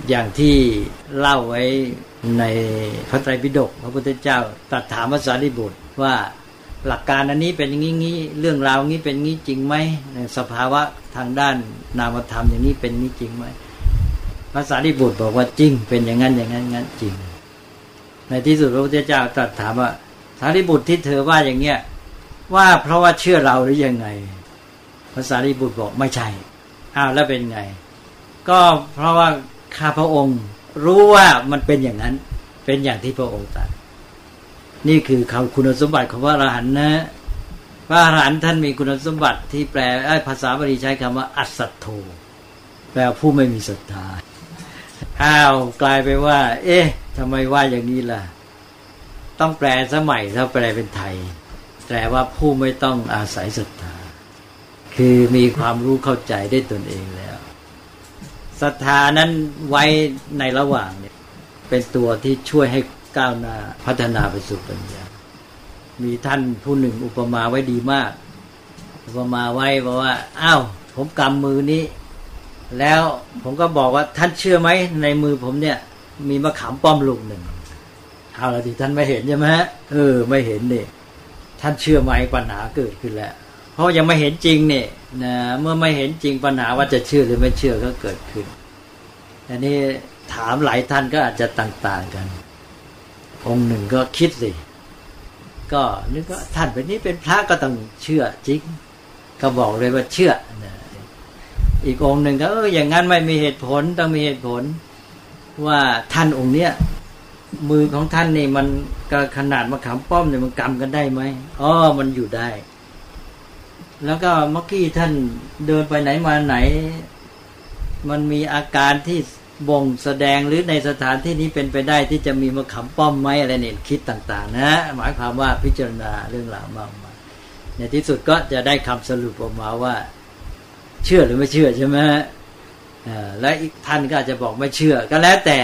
อย่างที่เล่าไว้ในพระไตรปิฎกพระพุทธเจ้าตรัสถามพระสารีบุตรว่าหลักการอันนี้เป็นอย่างนี้เรื่องราวนี้เป็นงี้จริงไหมสภาวะทางด้านนามธรรมอย่างนี้เป็นนี้จริงไหม ภาษาดิบุตรบอกว่าจริง เป็นอย่างนั้นอย่างนั้นงั้นจริง ในที่สุดพระพุทธเจ้าตรัสถามว่าสารีบุตรที่เธอว่าอย่างเงี้ยว่าเพราะว่าเชื่อเราหรือยังไงภาษาดิบุตรบอกไม่ใช่อ้าวแล้วเป็นไง ก็เพราะว่าข้าพระองค์รู้ว่ามันเป็นอย่างนั้น เป็นอย่างที่พระองค์ตรัสนี่คือคำคุณสมบัติของพระอรหันต์นะพระอรหันต์ท่านมีคุณสมบัติที่แปลภาษาบาลีใช้คำว่า อัศโธแปลผู้ไม่มีศรัทธา อ้าวกลายไปว่า เอ๊ะทำไมว่าอย่างนี้ล่ะ ต้องแปลสมัยถ้าแปลเป็นไทย แปลว่าผู้ไม่ต้องอาศัยศรัทธาคือมีความรู้เข้าใจได้ตนเองแล้วศรัทธานั้นไว้ในระหว่างเนี่ย เป็นตัวที่ช่วยให้ก้าวหน้าพัฒนาไปสู่ปัญญา มีท่านผู้หนึ่งอุปมาไว้ดีมาก อุปมาไว้บอกว่าอ้าวผมกำมือนี้ แล้วผมก็บอกว่าท่านเชื่อไหมในมือผมเนี่ย มีมะขามป้อมลูกหนึ่งเอาละที่ท่านไม่เห็นใช่ไหมฮะเออ ไม่เห็นเนี่ยท่านเชื่อไหมปัญหาเกิดขึ้นแล้ว เพราะยังไม่เห็นจริงเนี่ยนะเมื่อไม่เห็นจริงปัญหาว่าจะเชื่อหรือไม่เชื่อก็เกิดขึ้นอันนี้ถามหลายท่านก็อาจจะต่าง ๆกัน องค์หนึ่งก็คิดสิก็นึกว่าท่านเป็นนี้เป็นพระก็ต้องเชื่อจริง ก็บอกเลยว่าเชื่อนะ อีกองหนึ่งก็เอออย่างนั้นไม่มีเหตุผลต้องมีเหตุผล ว่าท่านองค์เนี้ยมือของท่านนี่มันขนาดมะขามป้อมเนี่ยมันกำกันได้ไหมอ๋อมันอยู่ได้ แล้วก็เมื่อกี้ท่านเดินไปไหนมาไหน มันมีอาการที่บ่งแสดงหรือในสถานที่นี้เป็นไปได้ที่จะมีมะขามป้อมไหมอะไรเนี่ยคิดต่าง ๆ นะ หมายความว่าพิจารณาเรื่องราวมากมาในที่สุดก็จะได้คำสรุปออกมาว่า เชื่อหรือไม่เชื่อใช่ไหมและอีกท่านก็อาจจะบอกไม่เชื่อ ก็แล้วแต่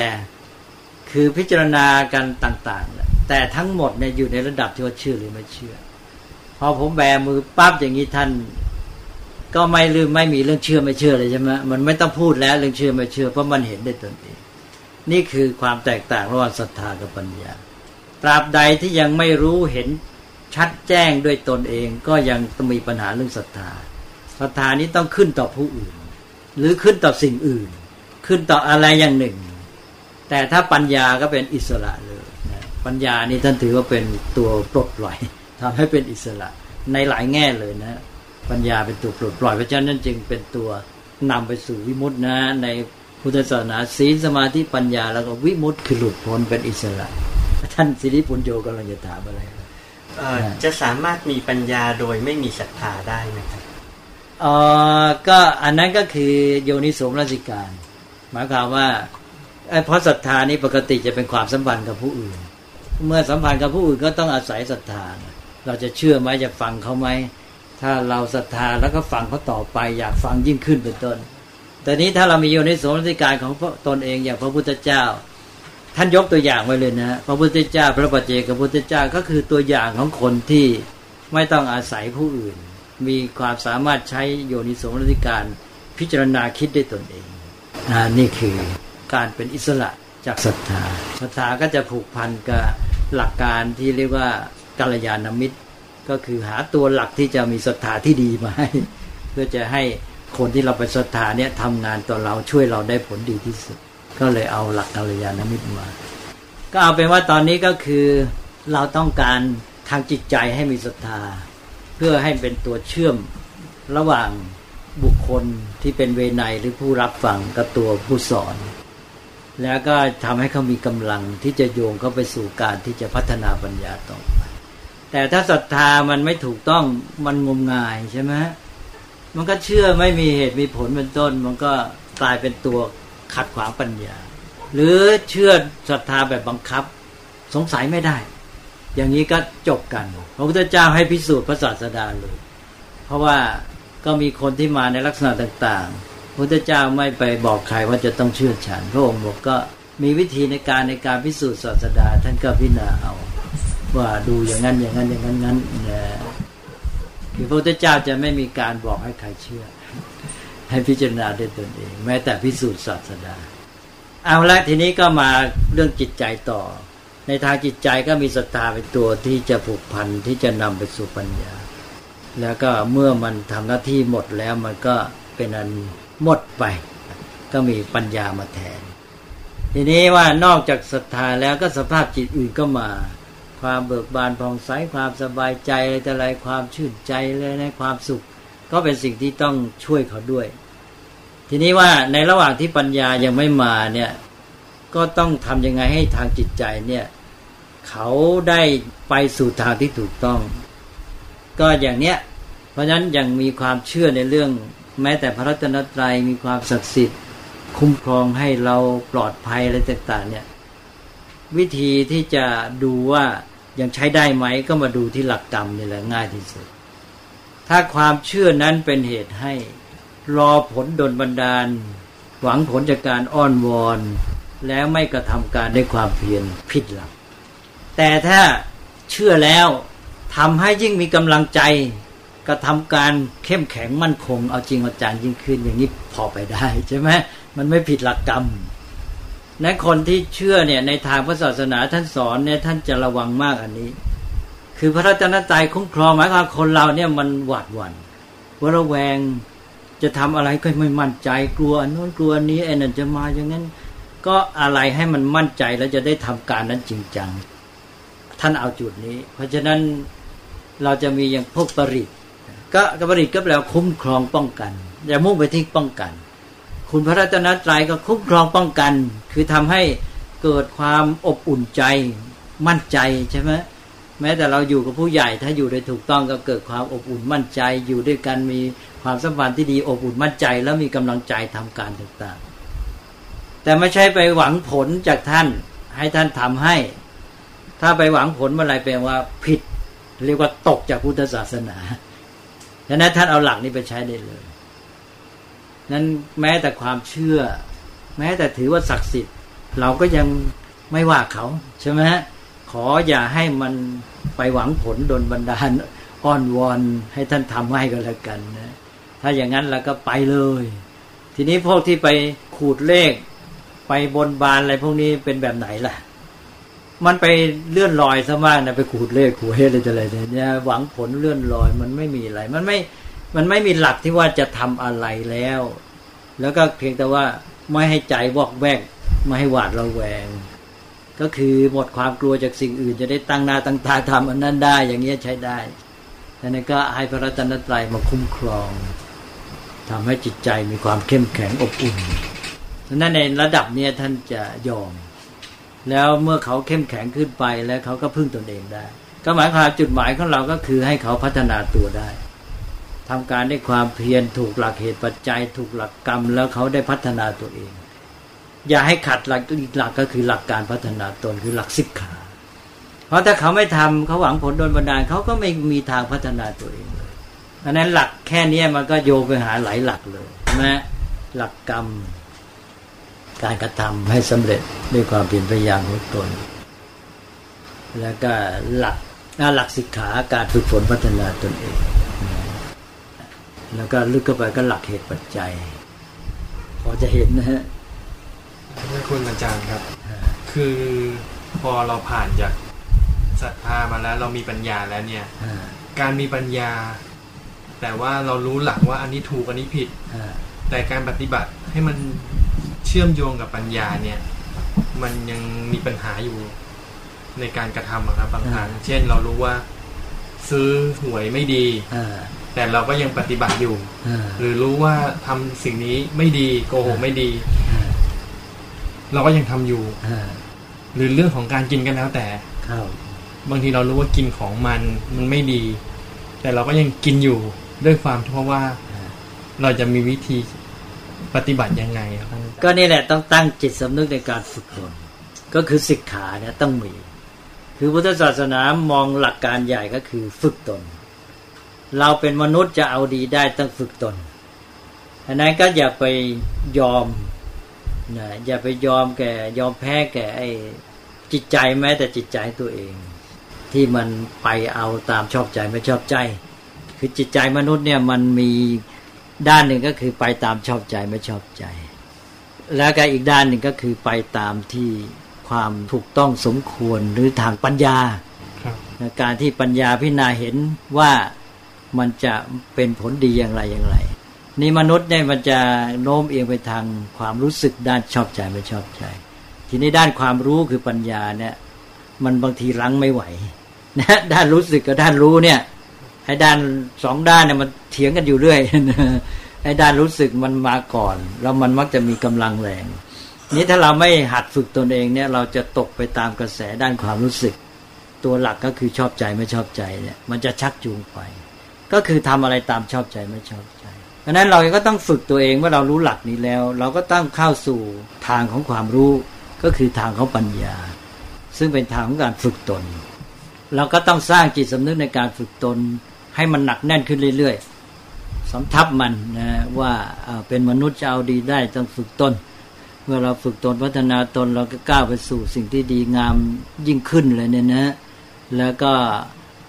คือพิจารณากันต่างๆ แต่ทั้งหมดเนี่ยอยู่ในระดับที่ว่าเชื่อหรือไม่เชื่อ พอผมแบมือปั๊บอย่างนี้ท่าน ก็ไม่ลืมไม่มีเรื่องเชื่อไม่เชื่อเลยใช่ไหมมันไม่ต้องพูดแล้วเรื่องเชื่อไม่เชื่อเพราะมันเห็นได้ตนเอง นี่คือความแตกต่างระหว่างศรัทธากับปัญญา ตราบใดที่ยังไม่รู้เห็นชัดแจ้งด้วยตนเองก็ยังต้องมีปัญหาเรื่องศรัทธา ศรัทธานี้ต้องขึ้นต่อผู้อื่น หรือขึ้นต่อสิ่งอื่น ขึ้นต่ออะไรอย่างหนึ่ง แต่ถ้าปัญญาก็เป็นอิสระเลยนะปัญญานี่ท่านถือว่าเป็นตัวปลดปล่อยทำให้เป็นอิสระในหลายแง่เลยนะ ปัญญาเป็นตัวปลดปล่อยเพราะฉะนั้นจึงเป็นตัวนำไปสู่วิมุตตินะ ในพุทธศาสนาศีลสมาธิปัญญาแล้วก็วิมุตติคือหลุดพ้นเป็นอิสระ ท่านสิริปุญโญกำลังจะถามอะไรจะสามารถมีปัญญาโดยไม่มีศรัทธาได้ไหมครับ อ๋อก็อันนั้นก็คือโยนิสมรสิการ หมายความว่าเพราะศรัทธานี้ปกติจะเป็นความสัมพันธ์กับผู้อื่น เมื่อสัมพันธ์กับผู้อื่นก็ต้องอาศัยศรัทธา เราจะเชื่อไหมจะฟังเขาไหมถ้าเราศรัทธาแล้วก็ฟังเขาต่อไป อยากฟังยิ่งขึ้นเป็นต้น แต่นี้ถ้าเรามีอยู่ในสมรติการของตนเองอย่างพระพุทธเจ้า ท่านยกตัวอย่างไว้เลยนะพระพุทธเจ้า พระปัจเจกพระพุทธเจ้าก็คือตัวอย่างของคนที่ไม่ต้องอาศัยผู้อื่น มีความสามารถใช้โยนิสมรติการพิจารณาคิดได้ตนเองอนี่คือการเป็นอิสระจากศรัทธาศรัทธาก็จะผูกพันกับหลักการที่เรียกว่ากัลยาณมิตร ก็คือหาตัวหลักที่จะมีศรัทธาที่ดีมาให้ เพื่อจะให้คนที่เราไปศรัทธาเนี่ยทำงานต่อเราช่วยเราได้ผลดีที่สุด ก็เลยเอาหลักกัลยาณมิตรมา ก็เอาเป็นว่าตอนนี้ก็คือเราต้องการทางจิตใจให้มีศรัทธา พื่อให้เป็นตัวเชื่อมระหว่างบุคคลที่เป็นเวไนหรือผู้รับฟังกับตัวผู้สอน แล้วก็ทำให้เขามีกำลังที่จะโยงเข้าไปสู่การที่จะพัฒนาปัญญาต่อไปแต่ถ้าศรัทธามันไม่ถูกต้องมันงมงายใช่ไหมมันก็เชื่อไม่มีเหตุมีผลเป็นต้น มันก็กลายเป็นตัวขัดขวางปัญญา หรือเชื่อศรัทธาแบบบังคับ สงสัยไม่ได้ อย่างนี้ก็จบกัน พระพุทธเจ้าให้พิสูจน์พระศาสดาเลย เพราะว่าก็มีคนที่มาในลักษณะต่างๆ พระพุทธเจ้าไม่ไปบอกใครว่าจะต้องเชื่อฉัน พระองค์บอกก็มีวิธีในการในการพิสูจน์ศาสดา ท่านก็พิจารณาเอาว่าดูอย่างนั้นอย่างนั้นอย่างนั้นนั้นนะคือพระพุทธเจ้าจะไม่มีการบอกให้ใครเชื่อ ให้พิจารณาด้วยตนเอง แม้แต่พิสูจน์ศาสดา เอาละทีนี้ก็มาเรื่องจิตใจต่อ ในทางจิตใจก็มีศรัทธาเป็นตัวที่จะผูกพันที่จะนำไปสู่ปัญญา แล้วก็เมื่อมันทำหน้าที่หมดแล้วมันก็เป็นอันหมดไป ก็มีปัญญามาแทน ทีนี้ว่านอกจากศรัทธาแล้วก็สภาพจิตอื่นก็มา ความเบิกบานผ่องใสความสบายใจอะไรแต่อะไรความชื่นใจเลยในความสุข ก็เป็นสิ่งที่ต้องช่วยเขาด้วย ทีนี้ว่าในระหว่างที่ปัญญายังไม่มาเนี่ย ก็ต้องทำยังไงให้ทางจิตใจเนี่ยเขาได้ไปสู่ทางที่ถูกต้อง ก็อย่างเนี้ย เพราะฉะนั้นยังมีความเชื่อในเรื่อง แม้แต่พระรัตนตรัยมีความศักดิ์สิทธิ์ คุ้มครองให้เราปลอดภัยอะไรต่างๆเนี่ยวิธีที่จะดูว่ายังใช้ได้ไหมก็มาดูที่หลักกรรมนี่แหละง่ายที่สุด ถ้าความเชื่อนั้นเป็นเหตุให้ รอผลดลบันดาล หวังผลจากการอ้อนวอน แล้วไม่กระทำการด้วยความเพียรผิดหลัก แต่ถ้าเชื่อแล้วทำให้ยิ่งมีกำลังใจกระทำการเข้มแข็งมั่นคง เอาจริงเอาจังยิ่งขึ้นอย่างนี้พอไปได้ใช่ไหมมันไม่ผิดหลักกรรมในคนที่เชื่อเนี่ยในทางพระศาสนาท่านสอนเนี่ยท่านจะระวังมากอันนี้ คือพระราชนใจคุ้มครองหมายความคนเราเนี่ยมันหวาดหวั่นวระแวงจะทำอะไรก็ไม่มั่นใจกลัวอันนู้นกลัวนี้ไอ้นั่นจะมาอย่างนั้น ก็อะไรให้มันมั่นใจแล้วจะได้ทำการนั้นจริงจัง ท่านเอาจุดนี้ เพราะฉะนั้นเราจะมีอย่างพวกปริตก็กบริตก็แปลว่าคุ้มครองป้องกันอย่ามุ่งไปที่ป้องกัน คุณพระรัตนตรัยก็คุ้มครองป้องกัน คือทำให้เกิดความอบอุ่นใจมั่นใจใช่ไหมแม้แต่เราอยู่กับผู้ใหญ่ ถ้าอยู่ได้ถูกต้องก็เกิดความอบอุ่นมั่นใจ อยู่ด้วยกันมีความสัมพันธ์ที่ดีอบอุ่นมั่นใจ แล้วมีกำลังใจทำการต่างๆ แต่ไม่ใช่ไปหวังผลจากท่าน ให้ท่านทำให้ ถ้าไปหวังผลเมื่อไรแปลว่าผิด เรียกว่าตกจากพุทธศาสนาฉะนั้นท่านเอาหลักนี้ไปใช้ได้เลย นั้นแม้แต่ความเชื่อ แม้แต่ถือว่าศักดิ์สิทธิ์ เราก็ยังไม่ว่าเขาใช่ไหมฮะขออย่าให้มันไปหวังผลดนบันดาลอ้อนวอนให้ท่านทำให้ก็แล้วกันนะถ้าอย่างนั้นเราก็ไปเลย ทีนี้พวกที่ไปขูดเลข ไปบนบานอะไรพวกนี้เป็นแบบไหนล่ะ มันไปเลื่อนลอยซะมากนะไปขูดเลขขูดเฮอะไรอะไรเนี่ยหวังผลเลื่อนลอย มันไม่มีอะไร มันไม่ มันไม่มีหลักที่ว่าจะทำอะไรแล้ว แล้วก็เพียงแต่ว่าไม่ให้ใจวอกแวกไม่ให้หวาดระแวง ก็คือหมดความกลัวจากสิ่งอื่น จะได้ตั้งหน้าตั้งตาทำอันนั้นได้ อย่างเงี้ยใช้ได้แต่นั้นก็ให้พระรัตนตรัยมาคุ้มครองทำให้จิตใจมีความเข้มแข็งอบอุ่น ดังนั้นในระดับเนี้ยท่านจะยอม แล้วเมื่อเขาเข้มแข็งขึ้นไปแล้วเขาก็พึ่งตนเองได้ ก็หมายความจุดหมายของเราก็คือให้เขาพัฒนาตัวได้ทำการด้วยความเพียรถูกหลักเหตุปัจจัย ถูกหลักกรรม แล้วเขาได้พัฒนาตัวเอง อย่าให้ขัดหลักอีกหลักก็คือหลักการพัฒนาตนคือหลักสิกขาเพราะถ้าเขาไม่ทำเขาหวังผลโดนบันดาลเขาก็ไม่มีทางพัฒนาตัวเองเลยเพราะนั้นหลักแค่นี้มันก็โยงไปหาหลายหลักเลยนะหลักกรรม การกระทำให้สำเร็จด้วยความเพียรพยายามของตน แล้วก็หลักหลักสิกขาการฝึกฝนพัฒนาตนเอง แล้วก็ลึกเข้าไปก็หลักเหตุปัจจัย พอจะเห็นนะฮะขอบคุณอาจารย์ครับ คือพอเราผ่านจากศรัทธามาแล้ว เรามีปัญญาแล้วเนี่ยการมีปัญญา แต่ว่าเรารู้หลักว่าอันนี้ถูกอันนี้ผิดแต่การปฏิบัติให้มันเชื่อมโยงกับปัญญาเนี่ย มันยังมีปัญหาอยู่ในการกระทำครับบางครั้งเช่นเรารู้ว่าซื้อหวยไม่ดีแต่เราก็ยังปฏิบัติอยู่หรือรู้ว่าทำสิ่งนี้ไม่ดีโกหกไม่ดี เราก็ยังทำอยู่หรือเรื่องของการกินกันแล้วแต่บางทีเรารู้ว่ากินของมันมันไม่ดี แต่เราก็ยังกินอยู่ด้วยความเพราะว่าเราจะมีวิธี ปฏิบัติยังไงครับก็นี่แหละต้องตั้งจิตสำนึกในการฝึกตนก็คือสิกขาเนี่ยต้องมี คือพุทธศาสนามองหลักการใหญ่ก็คือฝึกตน เราเป็นมนุษย์จะเอาดีได้ต้องฝึกตนอันนั้นก็อย่าไปยอมนะอย่าไปยอมแก่ยอมแพ้แก่ไอ้จิตใจแม้แต่จิตใจตัวเอง ที่มันไปเอาตามชอบใจไม่ชอบใจ คือจิตใจมนุษย์เนี่ยมันมี ด้านหนึ่งก็คือไปตามชอบใจไม่ชอบใจ แล้วก็อีกด้านหนึ่งก็คือไปตามที่ความถูกต้องสมควรหรือทางปัญญาการที่ปัญญาพิจารณาเห็นว่ามันจะเป็นผลดีอย่างไรอย่างไร นี่มนุษย์เนี่ยมันจะโน้มเอียงไปทางความรู้สึกด้านชอบใจไม่ชอบใจ ทีนี้ด้านความรู้คือปัญญาเนี่ย มันบางทีรั้งไม่ไหวนะด้านรู้สึกกับด้านรู้เนี่ย ไอ้ด้านสองด้านเนี่ยมันเถียงกันอยู่เรื่อยไอ้ด้านรู้สึกมันมาก่อน แล้วมันมักจะมีกำลังแรง นี้ถ้าเราไม่หัดฝึกตนเองเนี่ย เราจะตกไปตามกระแสด้านความรู้สึก ตัวหลักก็คือชอบใจไม่ชอบใจเนี่ย มันจะชักจูงไป ก็คือทำอะไรตามชอบใจไม่ชอบใจเพราะนั้นเราก็ต้องฝึกตัวเองเมื่อเรารู้หลักนี้แล้ว เราก็ต้องเข้าสู่ทางของความรู้ก็คือทางของปัญญา ซึ่งเป็นทางของการฝึกตน เราก็ต้องสร้างจิตสำนึกในการฝึกตน ให้มันหนักแน่นขึ้นเรื่อยๆสำทับมันนะว่าเป็นมนุษย์จะเอาดีได้ต้องฝึกตนเมื่อเราฝึกตนพัฒนาตนเราก็ก้าวไปสู่สิ่งที่ดีงามยิ่งขึ้นเลยเนี่ยนะ แล้วก็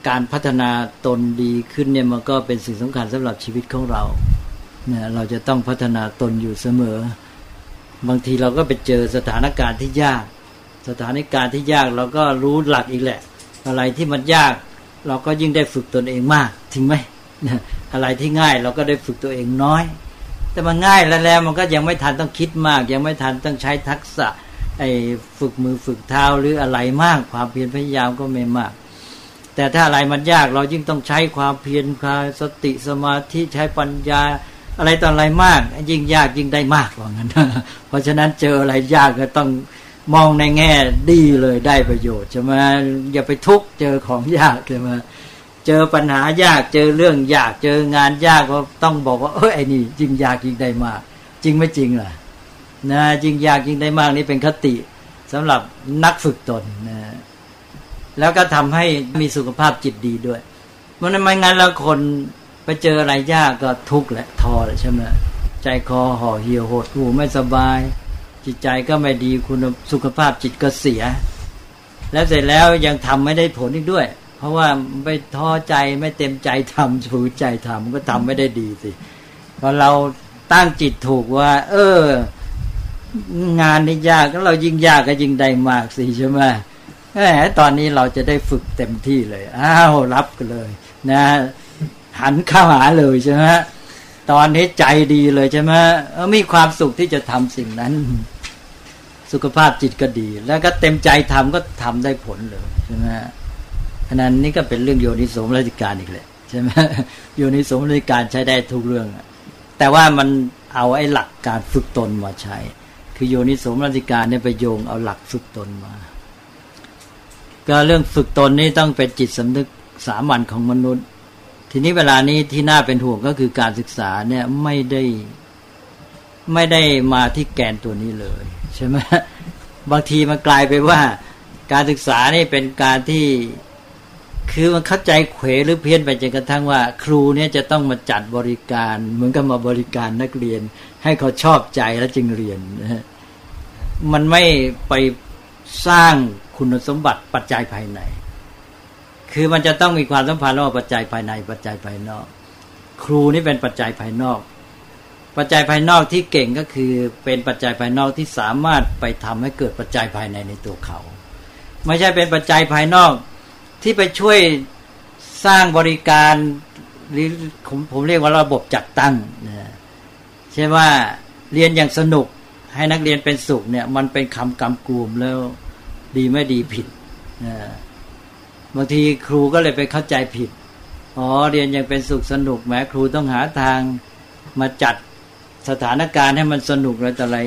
การพัฒนาตนดีขึ้นเนี่ยมันก็เป็นสิ่งสำคัญสำหรับชีวิตของเราเนี่ยเราจะต้องพัฒนาตนอยู่เสมอ บางทีเราก็ไปเจอสถานการณ์ที่ยาก สถานการณ์ที่ยากเราก็รู้หลักอีกแหละ อะไรที่มันยาก เราก็ยิ่งได้ฝึกตนเองมากถึงไหมอะไรที่ง่ายเราก็ได้ฝึกตัวเองน้อย แต่มันง่ายแล้วแล้วมันก็ยังไม่ทันต้องคิดมาก ยังไม่ทันต้องใช้ทักษะไอ้ฝึกมือฝึกเท้าหรืออะไรมาก ความเพียรพยายามก็ไม่มาก แต่ถ้าอะไรมันยากเรายิ่งต้องใช้ความเพียรความสติสมาธิใช้ปัญญาอะไรตอนอะไรมาก ยิ่งยากยิ่งได้มากว่างั้น เพราะฉะนั้นเจออะไรยากก็ต้อง มองในแง่ดีเลยได้ประโยชน์ใช่ไหมอย่าไปทุกข์เจอของยากใช่ไหมเจอปัญหายากเจอเรื่องยากเจองานยากก็ต้องบอกว่าเออไอ้นี่ยิ่งยากยิ่งได้มาก จริงไม่จริงล่ะ นะยิ่งยากยิ่งได้มากนี่เป็นคติสำหรับนักฝึกตนนะแล้วก็ทำให้มีสุขภาพจิตดีด้วยเพราะนั้นไม่งั้นแล้วคนไปเจออะไรยากก็ทุกข์แหละทอแหละใช่ไหมใจคอห่อเหี่ยวหดหูไม่สบาย จิตใจก็ไม่ดีคุณสุขภาพจิตก็เสีย แล้วเสร็จแล้วยังทำไม่ได้ผลอีกด้วย เพราะว่าไปท้อใจไม่เต็มใจทำฝืนใจทำก็ทำไม่ได้ดีสิพอเราตั้งจิตถูกว่า เออ งานนี่ยากก็เรายิ่งยากก็ยิ่งได้มากสิใช่ไหมแหมตอนนี้เราจะได้ฝึกเต็มที่เลยอ้าวรับกันเลย นะหันเข้าหาเลยใช่ไหมตอนนี้ใจดีเลยใช่ไหมมีความสุขที่จะทำสิ่งนั้น สุขภาพจิตก็ดี แล้วก็เต็มใจทำก็ทำได้ผลเลยใช่ไหมขนาดนี้ก็เป็นเรื่องโยนิสมรติการอีกแหละใช่ไหมโยนิสมรติการใช้ได้ทุกเรื่อง แต่ว่ามันเอาไอ้หลักการฝึกตนมาใช้ คือโยนิสมรติการเนี่ยไปโยงเอาหลักฝึกตนมา ก็เรื่องฝึกตนนี่ต้องเป็นจิตสำนึกสามัญของมนุษย์ ทีนี้เวลานี้ที่น่าเป็นห่วงก็คือการศึกษาเนี่ยไม่ได้ ไม่ได้มาที่แกนตัวนี้เลย ใช่ไหมบางทีมันกลายไปว่า การศึกษานี่เป็นการที่คือมันเข้าใจเขวหรือเพี้ยนไปจนกระทั่งว่า ครูเนี่ยจะต้องมาจัดบริการ เหมือนกับมาบริการนักเรียน ให้เขาชอบใจแล้วจึงเรียนมันไม่ไปสร้างคุณสมบัติปัจจัยภายใน คือมันจะต้องมีความสัมพันธ์ระหว่างปัจจัยภายใน ปัจจัยภายนอก ครูนี่เป็นปัจจัยภายนอก ปัจจัยภายนอกที่เก่งก็คือเป็นปัจจัยภายนอกที่สามารถไปทำให้เกิดปัจจัยภายในในตัวเขา ไม่ใช่เป็นปัจจัยภายนอกที่ไปช่วยสร้างบริการหรือผมผมเรียกว่าระบบจัดตั้งนะใช่ว่าเรียนอย่างสนุกให้นักเรียนเป็นสุขเนี่ย มันเป็นคำกำกูมแล้วดีไม่ดีผิดนะบางทีครูก็เลยไปเข้าใจผิดอ๋อเรียนอยังเป็นสุขสนุกแม้ครูต้องหาทางมาจัด สถานการณ์ให้มันสนุกอะไรต่ออะไร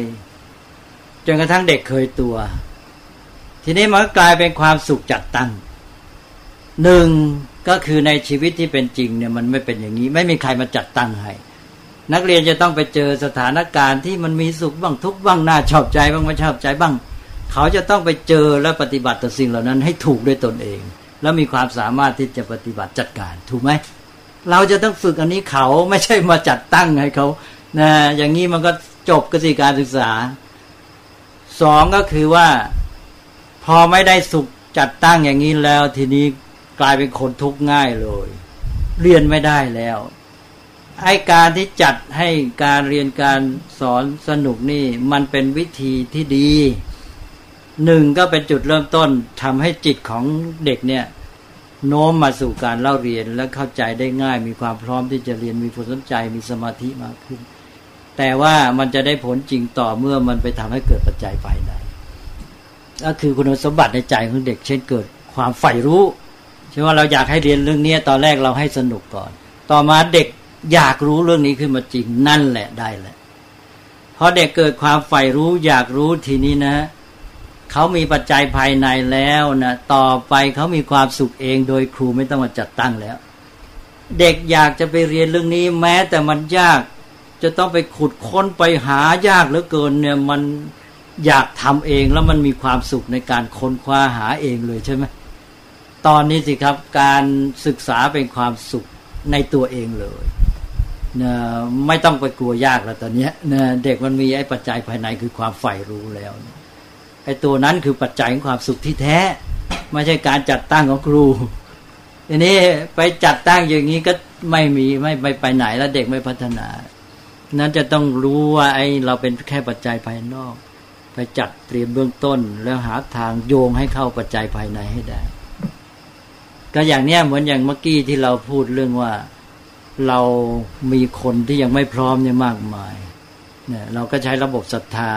จนกระทั่งเด็กเคยตัว ทีนี้มันก็กลายเป็นความสุขจัดตั้งหนึ่งก็คือในชีวิตที่เป็นจริงเนี่ยมันไม่เป็นอย่างนี้ ไม่มีใครมาจัดตั้งให้นักเรียนจะต้องไปเจอสถานการณ์ที่มันมีสุขบ้างทุกบ้างน่าชอบใจบ้างไม่ชอบใจบ้าง เขาจะต้องไปเจอและปฏิบัติต่อสิ่งเหล่านั้นให้ถูกด้วยตนเอง แล้วมีความสามารถที่จะปฏิบัติจัดการถูกไหมเราจะต้องฝึกอันนี้เขาไม่ใช่มาจัดตั้งให้เขา นะอย่างนี้มันก็จบกสิการศึกษาสองก็คือว่าพอไม่ได้สุขจัดตั้งอย่างนี้แล้ว ทีนี้กลายเป็นคนทุกข์ง่ายเลย เรียนไม่ได้แล้วไอการที่จัดให้การเรียนการสอนสนุกนี่ มันเป็นวิธีที่ดีหนึ่งก็เป็นจุดเริ่มต้นทำให้จิตของเด็กเนี่ย โน้มมาสู่การเล่าเรียนและเข้าใจได้ง่าย มีความพร้อมที่จะเรียนมีความสนใจมีสมาธิมากขึ้น แต่ว่ามันจะได้ผลจริงต่อเมื่อมันไปทำให้เกิดปัจจัยภายในก็คือคุณสมบัติในใจของเด็ก เช่นเกิดความใฝ่รู้ใช่ว่าเราอยากให้เรียนเรื่องนี้ตอนแรกเราให้สนุกก่อน ต่อมาเด็กอยากรู้เรื่องนี้ขึ้นมาจริงนั่นแหละได้แหละพอเด็กเกิดความใฝ่รู้อยากรู้ทีนี้นะเขามีปัจจัยภายในแล้วนะต่อไปเขามีความสุขเองโดยครูไม่ต้องมาจัดตั้งแล้ว เด็กอยากจะไปเรียนเรื่องนี้แม้แต่มันยาก จะต้องไปขุดค้นไปหายากเหลือเกินเนี่ยมันอยากทำเองแล้วมันมีความสุขในการค้นคว้าหาเองเลยใช่ไหมตอนนี้สิครับการศึกษาเป็นความสุขในตัวเองเลยนะไม่ต้องไปกลัวยากแล้วตอนนี้นะเด็กมันมีไอ้ปัจจัยภายในคือความใฝ่รู้แล้วไอ้ตัวนั้นคือปัจจัยของความสุขที่แท้ ไม่ใช่การจัดตั้งของครูทีนี้ไปจัดตั้งอย่างนี้ก็ไม่มีไม่ไปไปไหนแล้วเด็กไม่พัฒนา นั้นจะต้องรู้ว่าไอ้เราเป็นแค่ปัจจัยภายนอก ไปจัดเตรียมเบื้องต้น แล้วหาทางโยงให้เข้าปัจจัยภายในให้ได้ ก็อย่างเนี้ยเหมือนอย่างเมื่อกี้ที่เราพูดเรื่องว่าเรามีคนที่ยังไม่พร้อมเนี่ยมากมายเนี่ยเราก็ใช้ระบบศรัทธา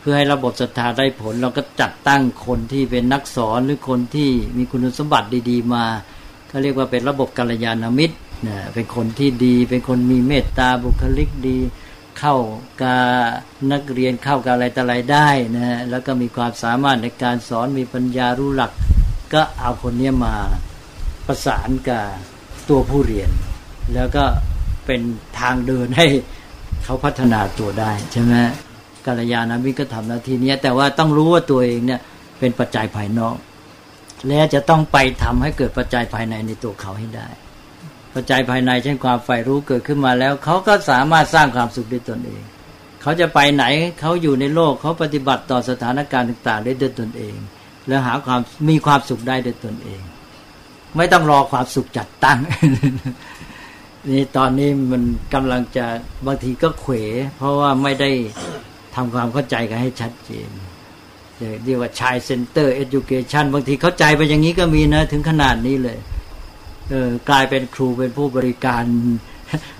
เพื่อให้ระบบศรัทธาได้ผล เราก็จัดตั้งคนที่เป็นนักสอนหรือคนที่มีคุณสมบัติดี ๆ มาเขาเรียกว่าเป็นระบบกัลยาณมิตร นะเป็นคนที่ดีเป็นคนมีเมตตาบุคลิกดี เข้ากับนักเรียนเข้ากับอะไรต่ออะไรได้นะแล้วก็มีความสามารถในการสอนมีปัญญารู้หลัก ก็เอาคนนี้มาประสานกับตัวผู้เรียน แล้วก็เป็นทางเดินให้เขาพัฒนาตัวได้ใช่ไหมกัลยาณมิตรก็ทำหน้าที่นี้แต่ว่าต้องรู้ว่าตัวเองเนี่ยเป็นปัจจัยภายนอก และจะต้องไปทำให้เกิดปัจจัยภายในในตัวเขาให้ได้ ปัจจัยภายในเช่นความใฝ่รู้เกิดขึ้นมาแล้ว เขาก็สามารถสร้างความสุขด้วยตนเอง เขาจะไปไหนเขาอยู่ในโลกเขาปฏิบัติต่อสถานการณ์ต่าง ๆ ได้ด้วยตนเอง แล้วหาความมีความสุขได้ด้วยตนเอง ไม่ต้องรอความสุขจัดตั้งนี่ตอนนี้มันกำลังจะบางทีก็เขว เพราะว่าไม่ได้ทำความเข้าใจกันให้ชัดเจนเรียกว่า child-centered education บางทีเข้าใจไปอย่างนี้ก็มีนะ ถึงขนาดนี้เลย กลายเป็นครูเป็นผู้บริการ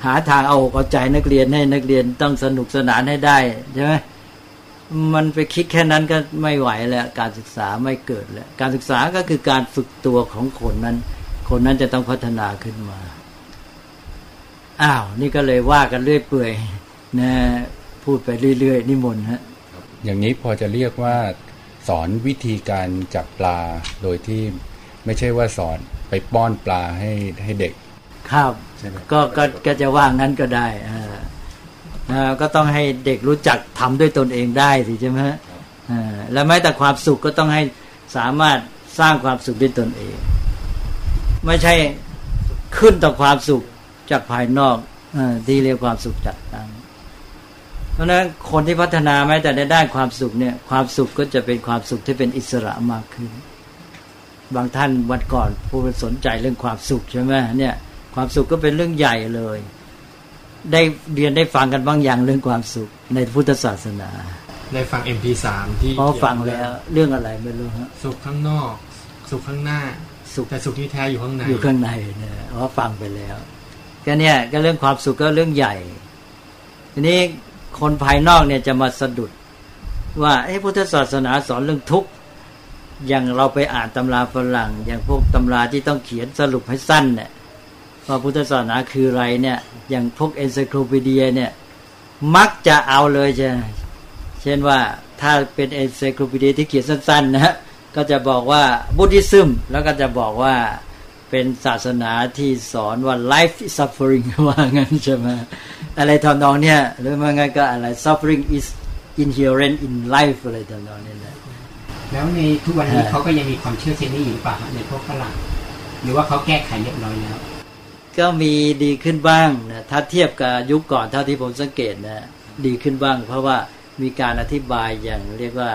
หาทางเอาอกเอาใจนักเรียนให้นักเรียนต้องสนุกสนานให้ได้ใช่ไหมมันไปคิดแค่นั้นก็ไม่ไหวแล้วการศึกษาไม่เกิดแล้วการศึกษาก็คือการฝึกตัวของคนนั้น คนนั้นจะต้องพัฒนาขึ้นมาอ้าว นี่ก็เลยว่ากันเรื่อยเปื่อยนะพูดไปเรื่อยๆนิมนต์ฮะอย่างนี้พอจะเรียกว่า สอนวิธีการจับปลาโดยที่ไม่ใช่ว่าสอน ไปป้อนปลาให้ให้เด็ก ครับก็ก็ก็จะว่างั้นก็ได้อ่าก็ต้องให้เด็กรู้จักทำด้วยตนเองได้สิใช่ไหมอ่าแล้วแม้แต่ความสุขก็ต้องให้สามารถสร้างความสุขด้วยตนเอง ไม่ใช่ขึ้นต่อความสุขจากภายนอกอที่เรียกความสุขจัดตั้งเพราะนั้นคนที่พัฒนาแม้แต่ในด้านความสุขเนี่ย ความสุขก็จะเป็นความสุขที่เป็นอิสระมากขึ้น บางท่านวันก่อนผู้สนใจเรื่องความสุขใช่ไหมเนี่ยความสุขก็เป็นเรื่องใหญ่เลย ได้เรียนได้ฟังกันบางอย่างเรื่องความสุขในพุทธศาสนาได้ฟัง MP3 ที่พอฟังแล้วเรื่องอะไรไม่รู้ฮะสุขข้างนอก สุขข้างหน้า สุขแต่สุขที่แท้อยู่ข้างในอยู่ข้างในเนี่ยเพราะฟังไปแล้วก็เนี่ยก็เรื่องความสุขก็เรื่องใหญ่ ทีนี้คนภายนอกเนี่ยจะมาสะดุด ว่าไอ้พุทธศาสนาสอนเรื่องทุกข์ อย่างเราไปอ่านตำราฝรั่ง อย่างพวกตำราที่ต้องเขียนสรุปให้สั้นเนี่ยว่าพุทธศาสนาคืออะไรเนี่ย อย่างพวกเอนไซโคลปีเดียเนี่ย มักจะเอาเลยใช่เช่นว่าถ้าเป็นเอนไซโคลปีเดียที่เขียนสั้น ๆ นะก็จะบอกว่าบุติซึมแล้วก็จะบอกว่าเป็นศาสนาที่สอนว่า life is suffering ว่างั้นใช่ไหมอะไรทำนองเนี้ยหรือว่างั้นก็อะไร suffering is inherent in life อะไรทำนองนี้แหละ แล้วในทุกวันนี้เขาก็ยังมีความเชื่อเช่นนี้อยู่ป่ะในพวกฝรั่งหรือว่าเขาแก้ไขเรียบร้อยแล้ว ก็มีดีขึ้นบ้างนะถ้าเทียบกับยุคก่อนเท่าที่ผมสังเกตนะดีขึ้นบ้าง เพราะว่ามีการอธิบายอย่างเรียกว่า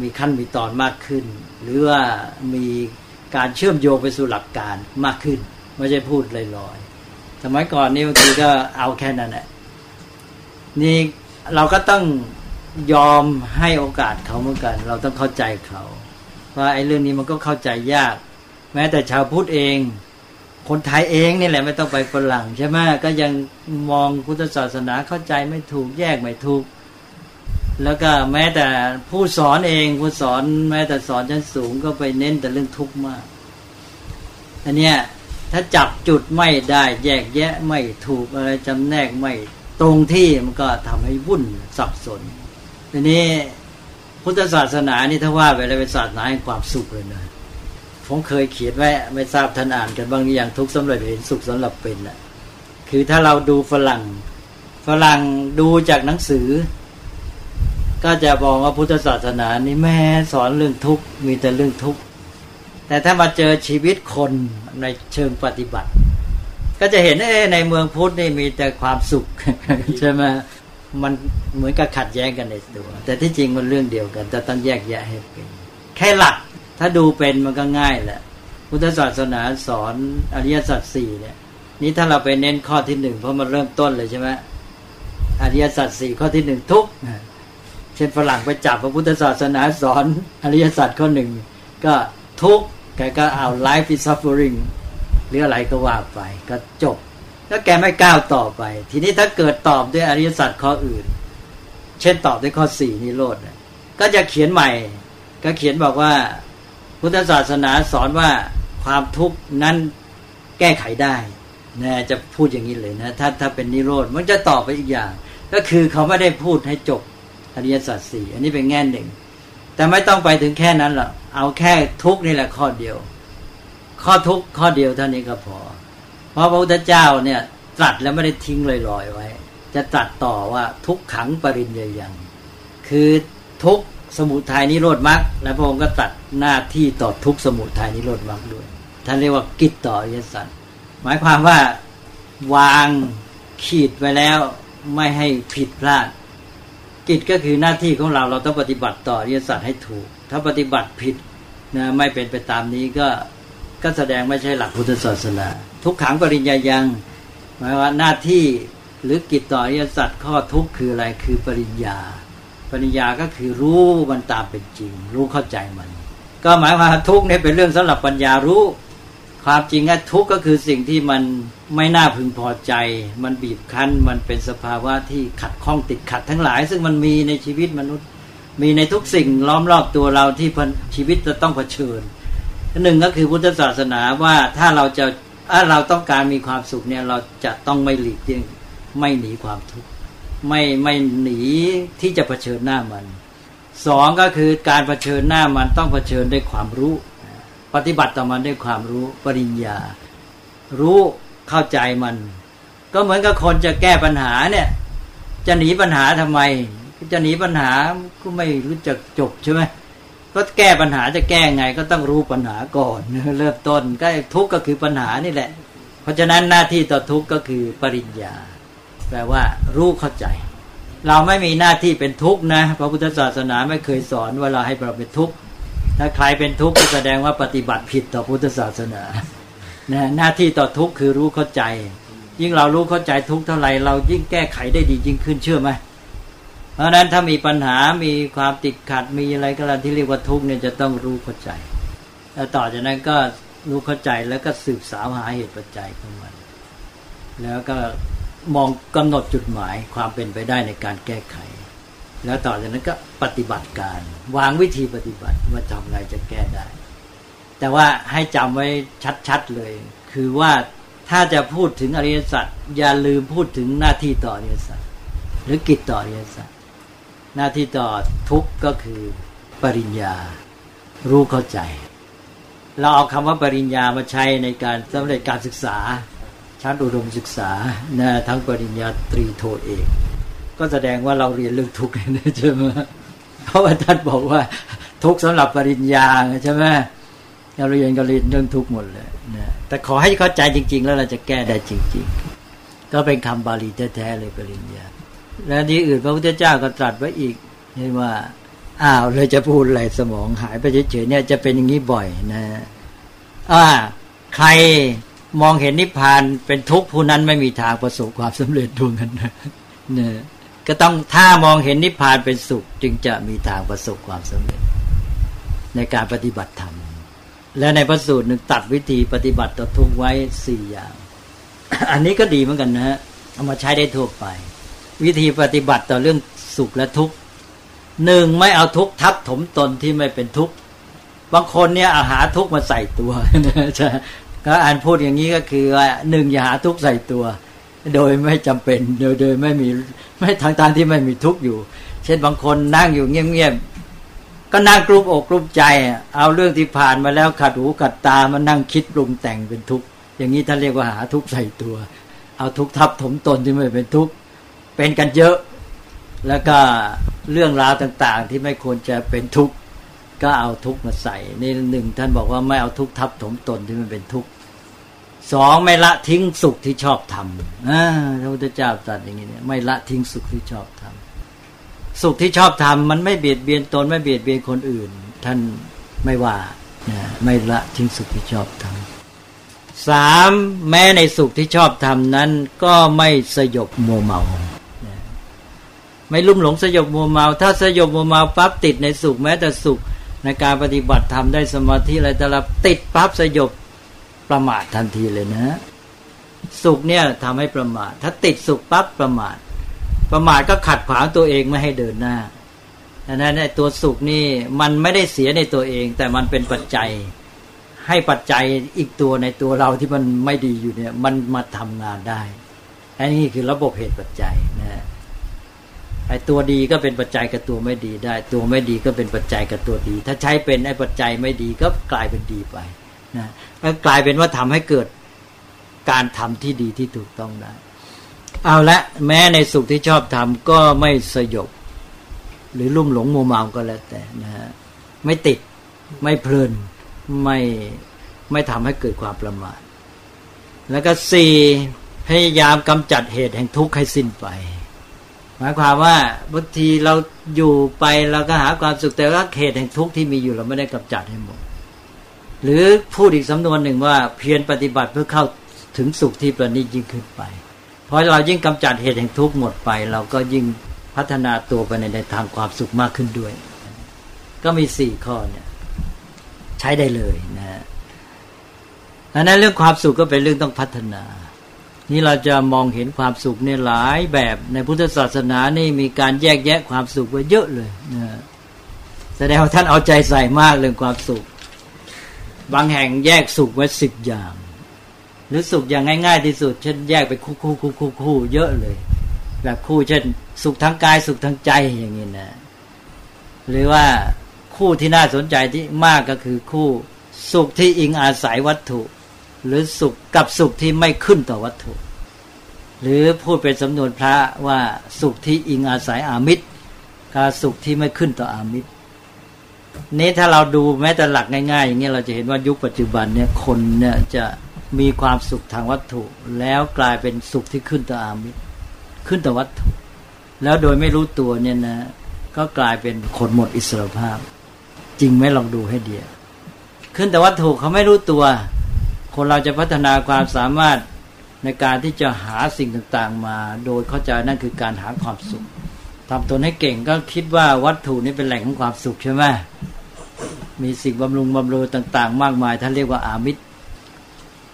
มีขั้นมีตอนมากขึ้น หรือว่ามีการเชื่อมโยงไปสู่หลักการมากขึ้น ไม่ใช่พูดลอยๆสมัยก่อนนี่บางทีก็เอาแค่นั้นแหละนี่เราก็ต้อง ยอมให้โอกาสเขาเหมือนกัน เราต้องเข้าใจเขาว่าไอ้เรื่องนี้มันก็เข้าใจยาก แม้แต่ชาวพุทธเอง คนไทยเองนี่แหละไม่ต้องไปฝรั่งใช่ไหมก็ยังมองพุทธศาสนาเข้าใจไม่ถูกแยกไม่ถูก แล้วก็แม้แต่ผู้สอนเองผู้สอน แม้แต่สอนชั้นสูงก็ไปเน้นแต่เรื่องทุกข์มากอันเนี้ยถ้าจับจุดไม่ได้แยกแยะไม่ถูกอะไรจำแนกไม่ตรงที่มันก็ทำให้วุ่นสับสน ทีนี้พุทธศาสนานี่ถ้าว่าไปแล้วเป็นศาสนาแห่งความสุขเลยนะผมเคยเขียนไว้ไม่ทราบท่านอ่านกันบางอย่างทุกสำเร็จเห็นสุขสำหรับเป็นแหละคือถ้าเราดูฝรั่ง ฝรั่งดูจากหนังสือ ก็จะบอกว่าพุทธศาสนานี่แม่สอนเรื่องทุกข์มีแต่เรื่องทุกข์แต่ถ้ามาเจอชีวิตคนในเชิงปฏิบัติ ก็จะเห็นเอในเมืองพุทธนี่มีแต่ความสุขใช่ไหม มันเหมือนกับขัดแย้งกันในตัว แต่ที่จริงมันเรื่องเดียวกัน แต่ต้องแยกแยะให้เป็นแค่หลัก ถ้าดูเป็นมันก็ง่ายแหละพุทธศาสนาสอนอริยสัจสี่เนี่ยนี้ถ้าเราไปเน้นข้อที่หนึ่งเพราะมันเริ่มต้นเลยใช่ไหมอริยสัจสี่ข้อที่หนึ่งทุกเช่นฝรั่งไปจับพระพุทธศาสนาสอนอริยสัจข้อหนึ่งก็ทุกแกก็เอา life is suffering หรืออะไรก็ว่าไป ก็จบ แล้วแกไม่ก้าวต่อไป ทีนี้ถ้าเกิดตอบด้วยอริยสัจข้ออื่น เช่นตอบด้วยข้อสี่นิโรธก็จะเขียนใหม่ ก็เขียนบอกว่า พุทธศาสนาสอนว่าความทุกข์นั้นแก้ไขได้นะจะพูดอย่างนี้เลยนะถ้าถ้าเป็นนิโรธมันจะตอบไปอีกอย่าง ก็คือเขาไม่ได้พูดให้จบอริยสัจสี่อันนี้เป็นแง่หนึ่ง แต่ไม่ต้องไปถึงแค่นั้นหรอกเอาแค่ทุกนี่แหละข้อเดียว ข้อทุกข้อเดียวเท่านี้ก็พอ เพราะพระพุทธเจ้าเนี่ย ตรัสแล้วไม่ได้ทิ้งลอยๆไว้ จะตรัสต่อว่าทุกขังปริญญายัง คือทุกสมุทัยนิโรธมรรคและพระองค์ก็ตัดหน้าที่ต่อทุกสมุทัยนิโรธมรรคด้วยท่านเรียกว่ากิจต่ออริยสัจหมายความว่าวางขีดไว้แล้วไม่ให้ผิดพลาด กิจก็คือหน้าที่ของเราเราต้องปฏิบัติต่ออริยสัจให้ถูก ถ้าปฏิบัติผิดนะไม่เป็นไปตามนี้ก็ก็แสดงไม่ใช่หลักพุทธศาสนา ทุกขังปริญญายังหมายว่าหน้าที่หรือกิจต่ออริยสัจข้อทุกคืออะไรคือปริญญา ปริญญาก็คือรู้มันตามเป็นจริง รู้เข้าใจมัน ก็หมายว่าทุกเนี่ยเป็นเรื่องสำหรับปัญญารู้ ความจริงอะทุกก็คือสิ่งที่มันไม่น่าพึงพอใจ มันบีบคั้น มันเป็นสภาวะที่ขัดข้องติดขัดทั้งหลาย ซึ่งมันมีในชีวิตมนุษย์ มีในทุกสิ่งล้อมรอบตัวเราที่ชีวิตจะต้องเผชิญหนึ่งก็คือพุทธศาสนาว่าถ้าเราจะ ถ้าเราต้องการมีความสุขเนี่ย เราจะต้องไม่หลีกเลี่ยงไม่หนีความทุกข์ไม่ไม่หนีที่จะเผชิญหน้ามันสองก็คือการเผชิญหน้ามันต้องเผชิญด้วยความรู้ ปฏิบัติต่อมันด้วยความรู้ปริญญา รู้เข้าใจมัน ก็เหมือนกับคนจะแก้ปัญหาเนี่ย จะหนีปัญหาทำไมจะหนีปัญหาก็ไม่รู้จักจบใช่ไหม ก็แก้ปัญหาจะแก้ไงก็ต้องรู้ปัญหาก่อนเริ่มต้นก็ทุกข์ก็คือปัญหานี่แหละ เพราะฉะนั้นหน้าที่ต่อทุกข์ก็คือปริญญา แปลว่า รู้เข้าใจ เราไม่มีหน้าที่เป็นทุกข์นะพระพุทธศาสนาไม่เคยสอนว่าเราให้เราเป็นทุกข์ถ้าใครเป็นทุกข์ก็แสดงว่าปฏิบัติผิดต่อพุทธศาสนานะหน้าที่ต่อทุกข์คือรู้เข้าใจ ยิ่งเรารู้เข้าใจทุกข์เท่าไหร่เรายิ่งแก้ไขได้ดียิ่งขึ้นเชื่อไหม เพราะฉะนั้นถ้ามีปัญหามีความติดขัดมีอะไรก็แล้วที่เรียกว่าทุกข์เนี่ยจะต้องรู้เข้าใจ แล้วต่อจากนั้นก็รู้เข้าใจแล้วก็สืบสาวหาเหตุปัจจัยของมัน แล้วก็มองกำหนดจุดหมายความเป็นไปได้ในการแก้ไข แล้วต่อจากนั้นก็ปฏิบัติการ วางวิธีปฏิบัติว่าทำไงจะแก้ได้ แต่ว่าให้จำไว้ชัดๆเลย คือว่าถ้าจะพูดถึงอริยสัจอย่าลืมพูดถึงหน้าที่ต่ออริยสัจหรือกิจต่ออริยสัจ หน้าที่ต่อทุกก็คือปริญญา รู้เข้าใจ เราเอาคำว่าปริญญามาใช้ในการสำเร็จการศึกษา ชั้นอุดมศึกษานะทั้งปริญญาตรีโทเอกก็แสดงว่าเราเรียนเรื่องทุกข์ใช่ไหมเพราะว่าท่านบอกว่า ทุกสำหรับปริญญาใช่ไหมเราเรียนก็เรียนเรื่องทุกข์หมดเลยนะแต่ขอให้เข้าใจจริง ๆ แล้วเราจะแก้ได้จริง ๆ ก็เป็นคำบาลีแท้ๆเลยปริญญา แล้วที่อื่นพระพุทธเจ้าก็ตรัสไว้อีกเห็นว่าอ้าวเลยจะพูดอะไรสมองหายไปเฉยๆเนี่ยจะเป็นอย่างนี้บ่อยนะอ่าใครมองเห็นนิพพานเป็นทุกข์ผู้นั้นไม่มีทางประสบความสำเร็จดวงกันนะเนี่ยก็ต้องถ้ามองเห็นนิพพานเป็นสุข จึงจะมีทางประสบความสำเร็จ ในการปฏิบัติธรรม และในพระสูตรหนึ่งตัดวิธีปฏิบัติต่อทุกไว้สี่อย่าง อันนี้ก็ดีเหมือนกันนะฮะเอามาใช้ได้ทั่วไป วิธีปฏิบัติต่อเรื่องสุขและทุกข์หนึ่งไม่เอาทุกข์ทับถมตนที่ไม่เป็นทุกข์บางคนเนี่ยอาหาทุกข์มาใส่ตัวก็อ่านพูดอย่างนี้ก็คือว่าหนึ่งอย่าหาทุกข์ใส่ตัว โดยไม่จำเป็นโดยโดยไม่มีไม่ทางทางที่ไม่มีทุกข์อยู่ เช่นบางคนนั่งอยู่เงียบๆก็นั่งกลุ้มอกกลุ้มใจ เอาเรื่องที่ผ่านมาแล้วขัดหูขัดตามานั่งคิดปรุงแต่งเป็นทุกข์อย่างนี้ท่านเรียกว่าหาทุกข์ใส่ตัว เอาทุกข์ทับถมตนที่ไม่เป็นทุกข์ เป็นกันเยอะ แล้วก็เรื่องราวต่างๆ ที่ไม่ควรจะเป็นทุกข์ก็เอาทุกข์มาใส่นี่หนึ่งท่านบอกว่าไม่เอาทุกข์ทับถมตนที่มันเป็นทุกข์สองไม่ละทิ้งสุขที่ชอบทำอ่าพระพุทธเจ้าตรัสอย่างนี้เนี่ยไม่ละทิ้งสุขที่ชอบทำสุขที่ชอบทำมันไม่เบียดเบียนตนไม่เบียดเบียนคนอื่น ท่านไม่ว่าไม่ละทิ้งสุขที่ชอบทำสามแม้ในสุขที่ชอบทำนั้น ก็ไม่สยบมัวเมา ไม่ลุ่มหลงสยบมัวเมา ถ้าสยบมัวเมาปั๊บติดในสุขแม้แต่สุขในการปฏิบัติธรรมได้สมาธิอะไรแต่ละติดปั๊บสยบประมาททันทีเลยนะ สุขเนี่ยทำให้ประมาท ถ้าติดสุขปั๊บประมาท ประมาทก็ขัดขวางตัวเองไม่ให้เดินหน้าดังนั้นตัวสุขนี่มันไม่ได้เสียในตัวเอง แต่มันเป็นปัจจัย ให้ปัจจัยอีกตัวในตัวเราที่มันไม่ดีอยู่เนี่ย มันมาทำงานได้อันนี้คือระบบเหตุปัจจัยนะ ไอ้ตัวดีก็เป็นปัจจัยกับตัวไม่ดีได้ ตัวไม่ดีก็เป็นปัจจัยกับตัวดี ถ้าใช้เป็นไอ้ปัจจัยไม่ดีก็กลายเป็นดีไปนะก็กลายเป็นว่าทำให้เกิดการทำที่ดีที่ถูกต้องได้ เอาละแม้ในสุขที่ชอบทำก็ไม่สยบ หรือลุ่มหลงมัวเมาก็แล้วแต่นะฮะไม่ติดไม่เพลินไม่ไม่ทำให้เกิดความประมาทแล้วก็สี่พยายามกำจัดเหตุแห่งทุกข์ให้สิ้นไป หมายความว่าบางทีเราอยู่ไปเราก็หาความสุขแต่ว่าเหตุแห่งทุกข์ที่มีอยู่เราไม่ได้กำจัดให้หมด หรือพูดอีกสำนวนหนึ่งว่าเพียรปฏิบัติเพื่อเข้าถึงสุขที่ประณีตยิ่งขึ้นไป เพราะเรายิ่งกำจัดเหตุแห่งทุกข์หมดไป เราก็ยิ่งพัฒนาตัวไปในในทางความสุขมากขึ้นด้วย ก็มีสี่ข้อเนี่ย ใช้ได้เลยนะฮะอันนั้นเรื่องความสุขก็เป็นเรื่องต้องพัฒนา นี่เราจะมองเห็นความสุขในหลายแบบในพุทธศาสนานี่มีการแยกแยะความสุขไว้เยอะเลยนะแสดงว่าท่านเอาใจใส่มากเรื่องความสุข บางแห่งแยกสุขไว้สิบอย่าง หรือสุขอย่างง่าย ๆ ที่สุด เช่นแยกไปคู่คู่คู่คู่คู่เยอะเลย แบบคู่เช่น สุขทั้งกายสุขทั้งใจอย่างนี้นะ หรือว่าคู่ที่น่าสนใจที่มากก็คือคู่สุขที่อิงอาศัยวัตถุ หรือสุขกับสุขที่ไม่ขึ้นต่อวัตถุ หรือพูดเป็นสำนวนพระว่าสุขที่อิงอาศัยอามิตรกับสุขที่ไม่ขึ้นต่ออามิตรนี้ถ้าเราดูแม้แต่หลักง่ายๆ อย่างนี้เราจะเห็นว่ายุคปัจจุบันเนี่ยคนเนี่ยจะมีความสุขทางวัตถุ แล้วกลายเป็นสุขที่ขึ้นต่ออามิตรขึ้นต่อวัตถุ แล้วโดยไม่รู้ตัวเนี่ยนะ ก็กลายเป็นคนหมดอิสรภาพ จริงไหมลองดูให้เดียขึ้นแต่วัตถุเขาไม่รู้ตัว คนเราจะพัฒนาความสามารถในการที่จะหาสิ่งต่างๆ มา โดยเข้าใจนั่นคือการหาความสุขทำตนให้เก่งก็คิดว่าวัตถุนี้เป็นแหล่งของความสุขใช่ไหมมีสิ่งบำรุงบำรุงต่าง ๆ มากมายท่านเรียกว่าอามิตร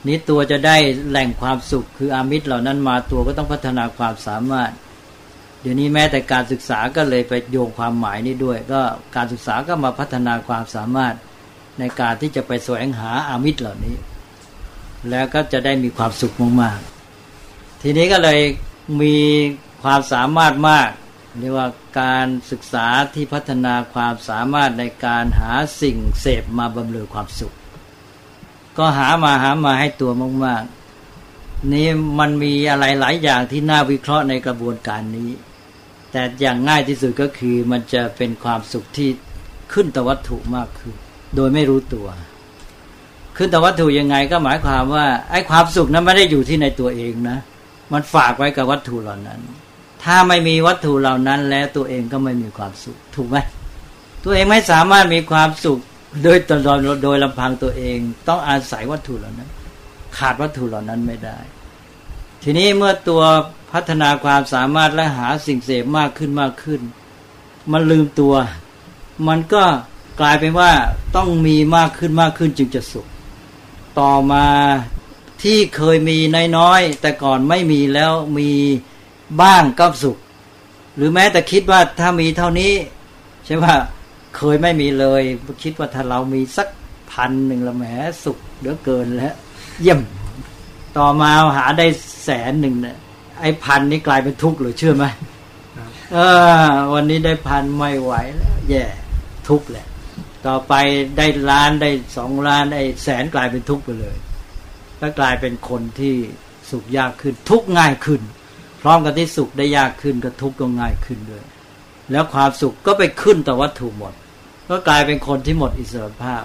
นี้ตัวจะได้แหล่งความสุข คืออามิตรเหล่านั้นมาตัวก็ต้องพัฒนาความสามารถ เดี๋ยวนี้แม้แต่การศึกษาก็เลยไปโยงความหมายนี้ด้วย ก็การศึกษาก็มาพัฒนาความสามารถในการที่จะไปแสวงหาอามิตรเหล่านี้ แล้วก็จะได้มีความสุขมากๆ ทีนี้ก็เลยมีความสามารถมากเรียกว่าการศึกษาที่พัฒนาความสามารถในการหาสิ่งเสพมาบำเรอความสุข ก็หามาหามาให้ตัวมากๆ นี่มันมีอะไรหลายอย่างที่น่าวิเคราะห์ในกระบวนการนี้ แต่อย่างง่ายที่สุดก็คือมันจะเป็นความสุขที่ขึ้นต่อวัตถุมากขึ้น โดยไม่รู้ตัว ขึ้นต่อวัตถุยังไงก็หมายความว่าไอ้ความสุขนั้นไม่ได้อยู่ที่ในตัวเองนะ มันฝากไว้กับวัตถุเหล่านั้น ถ้าไม่มีวัตถุเหล่านั้นแล้วตัวเองก็ไม่มีความสุข ถูกไหมตัวเองไม่สามารถมีความสุขโดยตอนโดยลำพังตัวเอง ต้องอาศัยวัตถุเหล่านั้น ขาดวัตถุเหล่านั้นไม่ได้ ทีนี้เมื่อตัวพัฒนาความสามารถและหาสิ่งเสพมากขึ้นมากขึ้น มันลืมตัว มันก็กลายเป็นว่าต้องมีมากขึ้นมากขึ้นจึงจะสุข ต่อมาที่เคยมีน้อยๆแต่ก่อนไม่มีแล้วมีบ้างก็สุข หรือแม้แต่คิดว่าถ้ามีเท่านี้ใช่ว่าเคยไม่มีเลย คิดว่าถ้าเรามีสักพันหนึ่งละแหมสุขเหลือเกินแล้วเยี่ยมต่อมาหาได้แสนหนึ่งเนี่ยไอ้พันนี้กลายเป็นทุกข์หรือเชื่อไหมเออ วันนี้ได้พันไม่ไหวแล้วแย่ ทุกข์แหละ ต่อไปได้ล้านได้สองล้านได้แสนกลายเป็นทุกข์ไปเลยก็กลายเป็นคนที่สุขยากขึ้น ทุกข์ง่ายขึ้น พร้อมกับที่สุขได้ยากขึ้นก็ทุกข์ก็ง่ายขึ้นด้วย แล้วความสุขก็ไปขึ้นต่อวัตถุหมด ก็กลายเป็นคนที่หมดอิสรภาพ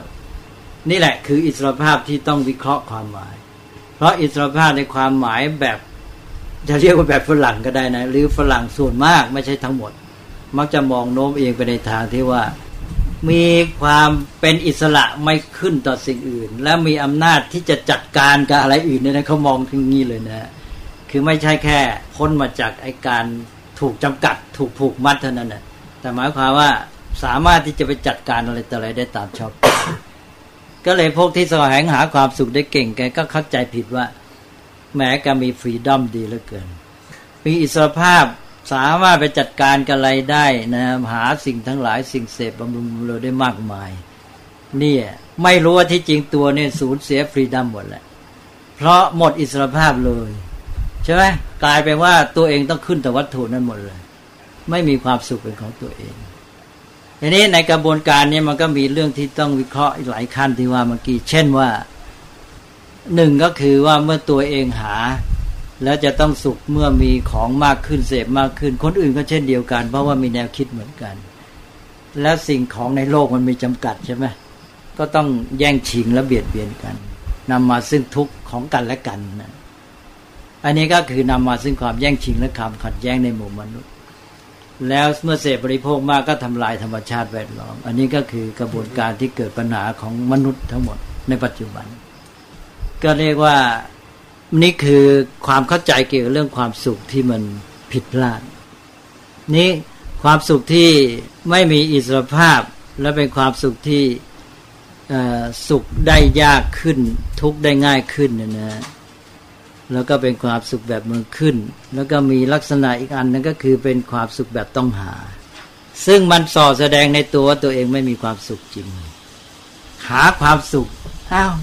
นี่แหละคืออิสรภาพที่ต้องวิเคราะห์ความหมาย เพราะอิสรภาพในความหมายแบบจะเรียกว่าแบบฝรั่งก็ได้นะ หรือฝรั่งส่วนมากไม่ใช่ทั้งหมด มักจะมองโน้มเองไปในทางที่ว่า มีความเป็นอิสระไม่ขึ้นต่อสิ่งอื่น และมีอำนาจที่จะจัดการกับอะไรอื่นเนี่ยนะเขามองถึงนี้เลยนะคือไม่ใช่แค่พ้นมาจากไอการถูกจำกัด ถูกผูกมัดเท่านั้นนะแต่หมายความว่าสามารถที่จะไปจัดการอะไรต่ออะไรได้ตามชอบ ก็เลยพวกที่แสวงหาความสุขได้เก่งแกก็เข้าใจผิดว่า แม้ก็มีฟรีดอมดีเหลือเกิน มีอิสรภาพ สามารถไปจัดการกับอะไรได้นะหาสิ่งทั้งหลายสิ่งเสพบำรุงเราได้มากมายนี่ไม่รู้ว่าที่จริงตัวเนี่ยสูญเสียฟรีดัมหมดแหละเพราะหมดอิสรภาพเลยใช่ไหมกลายเป็นว่าตัวเองต้องขึ้นแต่วัตถุนั้นหมดเลย ไม่มีความสุขเป็นของตัวเองทีนี้ในกระบวนการนี้มันก็มีเรื่องที่ต้องวิเคราะห์หลายขั้นที่ว่าเมื่อกี้เช่นว่าหนึ่งก็คือว่าเมื่อตัวเองหา แล้วจะต้องสุขเมื่อมีของมากขึ้นเสพมากขึ้น คนอื่นก็เช่นเดียวกัน เพราะว่ามีแนวคิดเหมือนกัน และสิ่งของในโลกมันมีจำกัดใช่ไหมก็ต้องแย่งชิงและเบียดเบียนกันนำมาซึ่งทุกข์ของกันและกันนะอันนี้ก็คือนำมาซึ่งความแย่งชิงและความขัดแย้งในหมู่มนุษย์ แล้วเมื่อเสพบริโภคมากก็ทำลายธรรมชาติแวดล้อม อันนี้ก็คือกระบวนการที่เกิดปัญหาของมนุษย์ทั้งหมดในปัจจุบัน ก็เรียกว่า นี่คือความเข้าใจเกี่ยวกับเรื่องความสุขที่มันผิดพลาด นี่ความสุขที่ไม่มีอิสรภาพและเป็นความสุขที่สุขได้ยากขึ้น ทุกได้ง่ายขึ้นนะนะแล้วก็เป็นความสุขแบบเมืองขึ้น แล้วก็มีลักษณะอีกอันนึงก็คือเป็นความสุขแบบต้องหา ซึ่งมันส่อแสดงในตัวว่าตัวเองไม่มีความสุขจริง หาความสุขอ้าว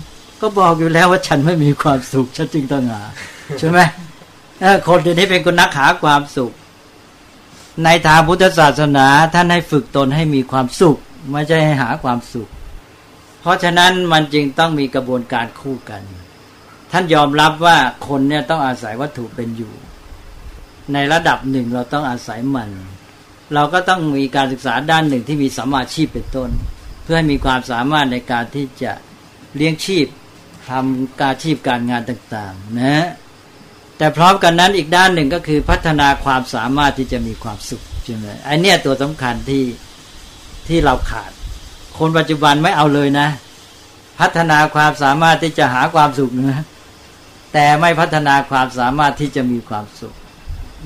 ก็บอกอยู่แล้วว่าฉันไม่มีความสุข ฉันจึงต้องหาใช่ไหมคนที่นี้เป็นคนนักหาความสุข ในทางพุทธศาสนาท่านให้ฝึกตนให้มีความสุข ไม่ใช่ให้หาความสุข เพราะฉะนั้นมันจึงต้องมีกระบวนการคู่กัน ท่านยอมรับว่าคนเนี่ยต้องอาศัยวัตถุเป็นอยู่ ในระดับหนึ่งเราต้องอาศัยมัน เราก็ต้องมีการศึกษาด้านหนึ่งที่มีสมาชีพเป็นต้น เพื่อให้มีความสามารถในการที่จะเลี้ยงชีพ ทำการชีพการงานต่างๆนะแต่พร้อมกันนั้นอีกด้านหนึ่งก็คือพัฒนาความสามารถที่จะมีความสุขใช่ไหมไอเนี้ยตัวสำคัญที่ที่เราขาด คนปัจจุบันไม่เอาเลยนะ พัฒนาความสามารถที่จะหาความสุขนะแต่ไม่พัฒนาความสามารถที่จะมีความสุข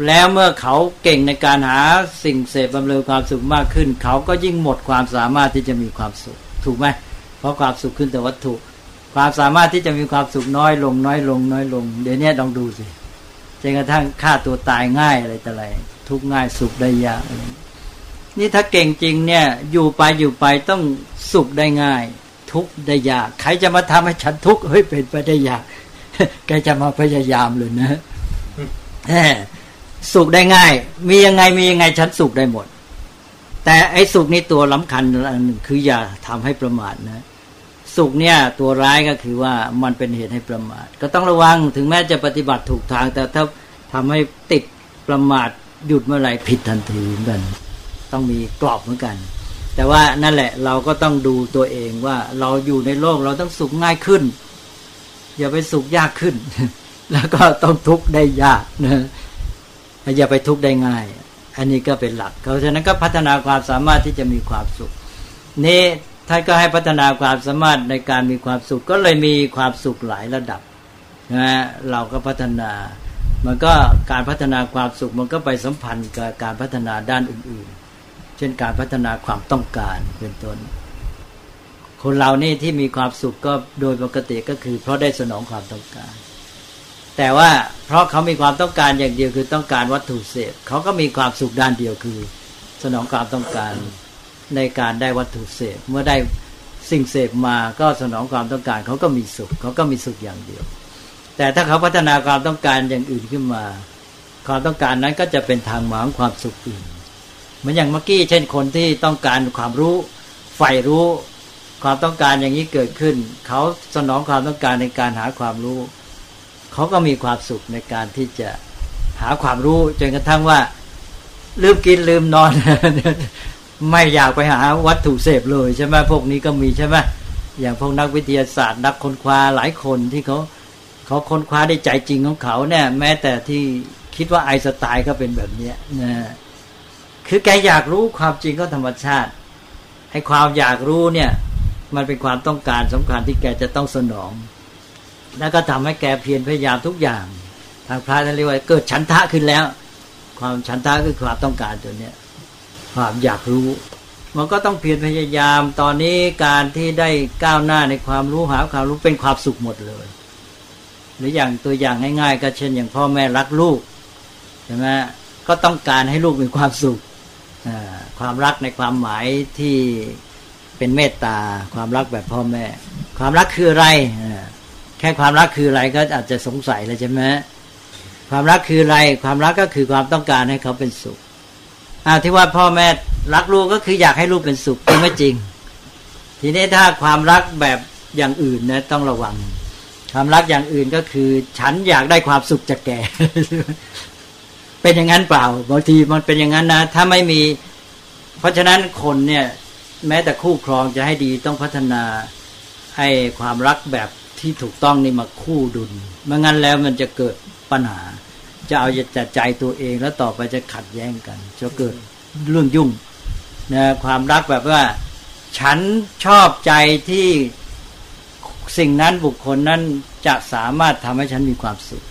แล้วเมื่อเขาเก่งในการหาสิ่งเสพบำเรอความสุขมากขึ้น เขาก็ยิ่งหมดความสามารถที่จะมีความสุข ถูกไหมเพราะความสุขขึ้นแต่วัตถุ ความสามารถที่จะมีความสุขน้อยลงน้อยลงน้อยลง เดี๋ยวนี้ลองดูสิจนกระทั่งฆ่าตัวตายง่ายอะไรแต่ไรทุกง่ายสุขได้ยากนี่ถ้าเก่งจริงเนี่ย อยู่ไปอยู่ไปต้องสุขได้ง่าย ทุกได้ยาก ใครจะมาทำให้ฉันทุกข์เฮ้ยเป็นไปได้ยากแกจะมาพยายามเลยนะสุขได้ง่าย มียังไงมียังไงฉันสุขได้หมด แต่ไอ้สุขนี่ตัวสาคัญอันหนึ่งคืออย่าทำให้ประมาทนะ สุขเนี่ยตัวร้ายก็คือว่ามันเป็นเหตุให้ประมาท ก็ต้องระวังถึงแม้จะปฏิบัติถูกทาง แต่ถ้าทำให้ติดประมาทหยุดเมื่อไหร่ผิดทันทีเหมือนกันต้องมีกรอบเหมือนกัน แต่ว่านั่นแหละเราก็ต้องดูตัวเองว่าเราอยู่ในโลกเราต้องสุขง่ายขึ้น อย่าไปสุขยากขึ้น แล้วก็ต้องทุกข์ได้ยากนะอย่าไปทุกข์ได้ง่าย อันนี้ก็เป็นหลักเพราะฉะนั้นก็พัฒนาความสามารถที่จะมีความสุขนี่ ท่านก็ให้พัฒนาความสามารถในการมีความสุข ก็เลยมีความสุขหลายระดับนะเราก็พัฒนา มันก็การพัฒนาความสุขมันก็ไปสัมพันธ์กับการพัฒนาด้านอื่นๆ เช่นการพัฒนาความต้องการเป็นต้น คนเรานี่ที่มีความสุขก็โดยปกติก็คือ เพราะได้สนองความต้องการ แต่ว่าเพราะเขามีความต้องการอย่างเดียวคือต้องการวัตถุเสพเขาก็มีความสุขด้านเดียวคือ สนองความต้องการ ในการได้วัตถุเสพเมื่อได้สิ่งเสพมาก็สนองความต้องการเขาก็มีสุขเขาก็มีสุขอย่างเดียว แต่ถ้าเขาพัฒนาความต้องการอย่างอื่นขึ้นมา ความต้องการนั้นก็จะเป็นทางหมางความสุขอื่นเหมือนอย่างเมื่อกี้เช่นคนที่ต้องการความรู้ใฝ่รู้ ความต้องการอย่างนี้เกิดขึ้น เขาสนองความต้องการในการหาความรู้ เขาก็มีความสุขในการที่จะหาความรู้จนกระทั่งว่าลืมกินลืมนอน ไม่อยากไปหาวัตถุเสพเลยใช่ไหมพวกนี้ก็มีใช่ไหมอย่างพวกนักวิทยาศาสตร์นักค้นคว้าหลายคนที่เขาเขาค้นคว้าได้ใจจริงของเขาเนี่ย แม้แต่ที่คิดว่าไอสไตล์ก็เป็นแบบเนี้ยนะคือแกอยากรู้ความจริงก็ธรรมชาติ ให้ความอยากรู้เนี่ย มันเป็นความต้องการสำคัญที่แกจะต้องสนอง แล้วก็ทำให้แกเพียรพยายามทุกอย่าง ทางพระท่านเรียกว่าเกิดฉันทะขึ้นแล้ว ความฉันทะคือความต้องการตัวเนี้ย ความอยากรู้ มันก็ต้องเพียรพยายามตอนนี้การที่ได้ก้าวหน้าในความรู้หาความรู้เป็นความสุขหมดเลย หรืออย่างตัวอย่างง่ายๆ ก็เช่นอย่างพ่อแม่รักลูกใช่ไหมก็ต้องการให้ลูกมีความสุขความรักในความหมายที่เป็นเมตตาความรักแบบพ่อแม่ ความรักคืออะไรแค่ความรักคืออะไรก็อาจจะสงสัยเลยใช่ไหมความรักคืออะไร ความรักก็คือความต้องการให้เขาเป็นสุข อาที่ว่าพ่อแม่รักลูกก็คืออยากให้ลูกเป็นสุขจริงไม่จริง ทีนี้ถ้าความรักแบบอย่างอื่นนะต้องระวัง ความรักอย่างอื่นก็คือ ฉันอยากได้ความสุขจากแกเป็นอย่างนั้นเปล่าบางทีมันเป็นอย่างนั้นนะถ้าไม่มี เพราะฉะนั้นคนเนี่ย แม้แต่คู่ครองจะให้ดีต้องพัฒนาให้ความรักแบบที่ถูกต้องนี่มาคู่ดุลไม่งั้นแล้วมันจะเกิดปัญหา จะเอาจะใจตัวเองแล้วต่อไปจะขัดแย้งกันจะเกิดเรื่องยุ่งนะความรักแบบว่า ฉันชอบใจที่สิ่งนั้นบุคคลนั้นจะสามารถทำให้ฉันมีความสุข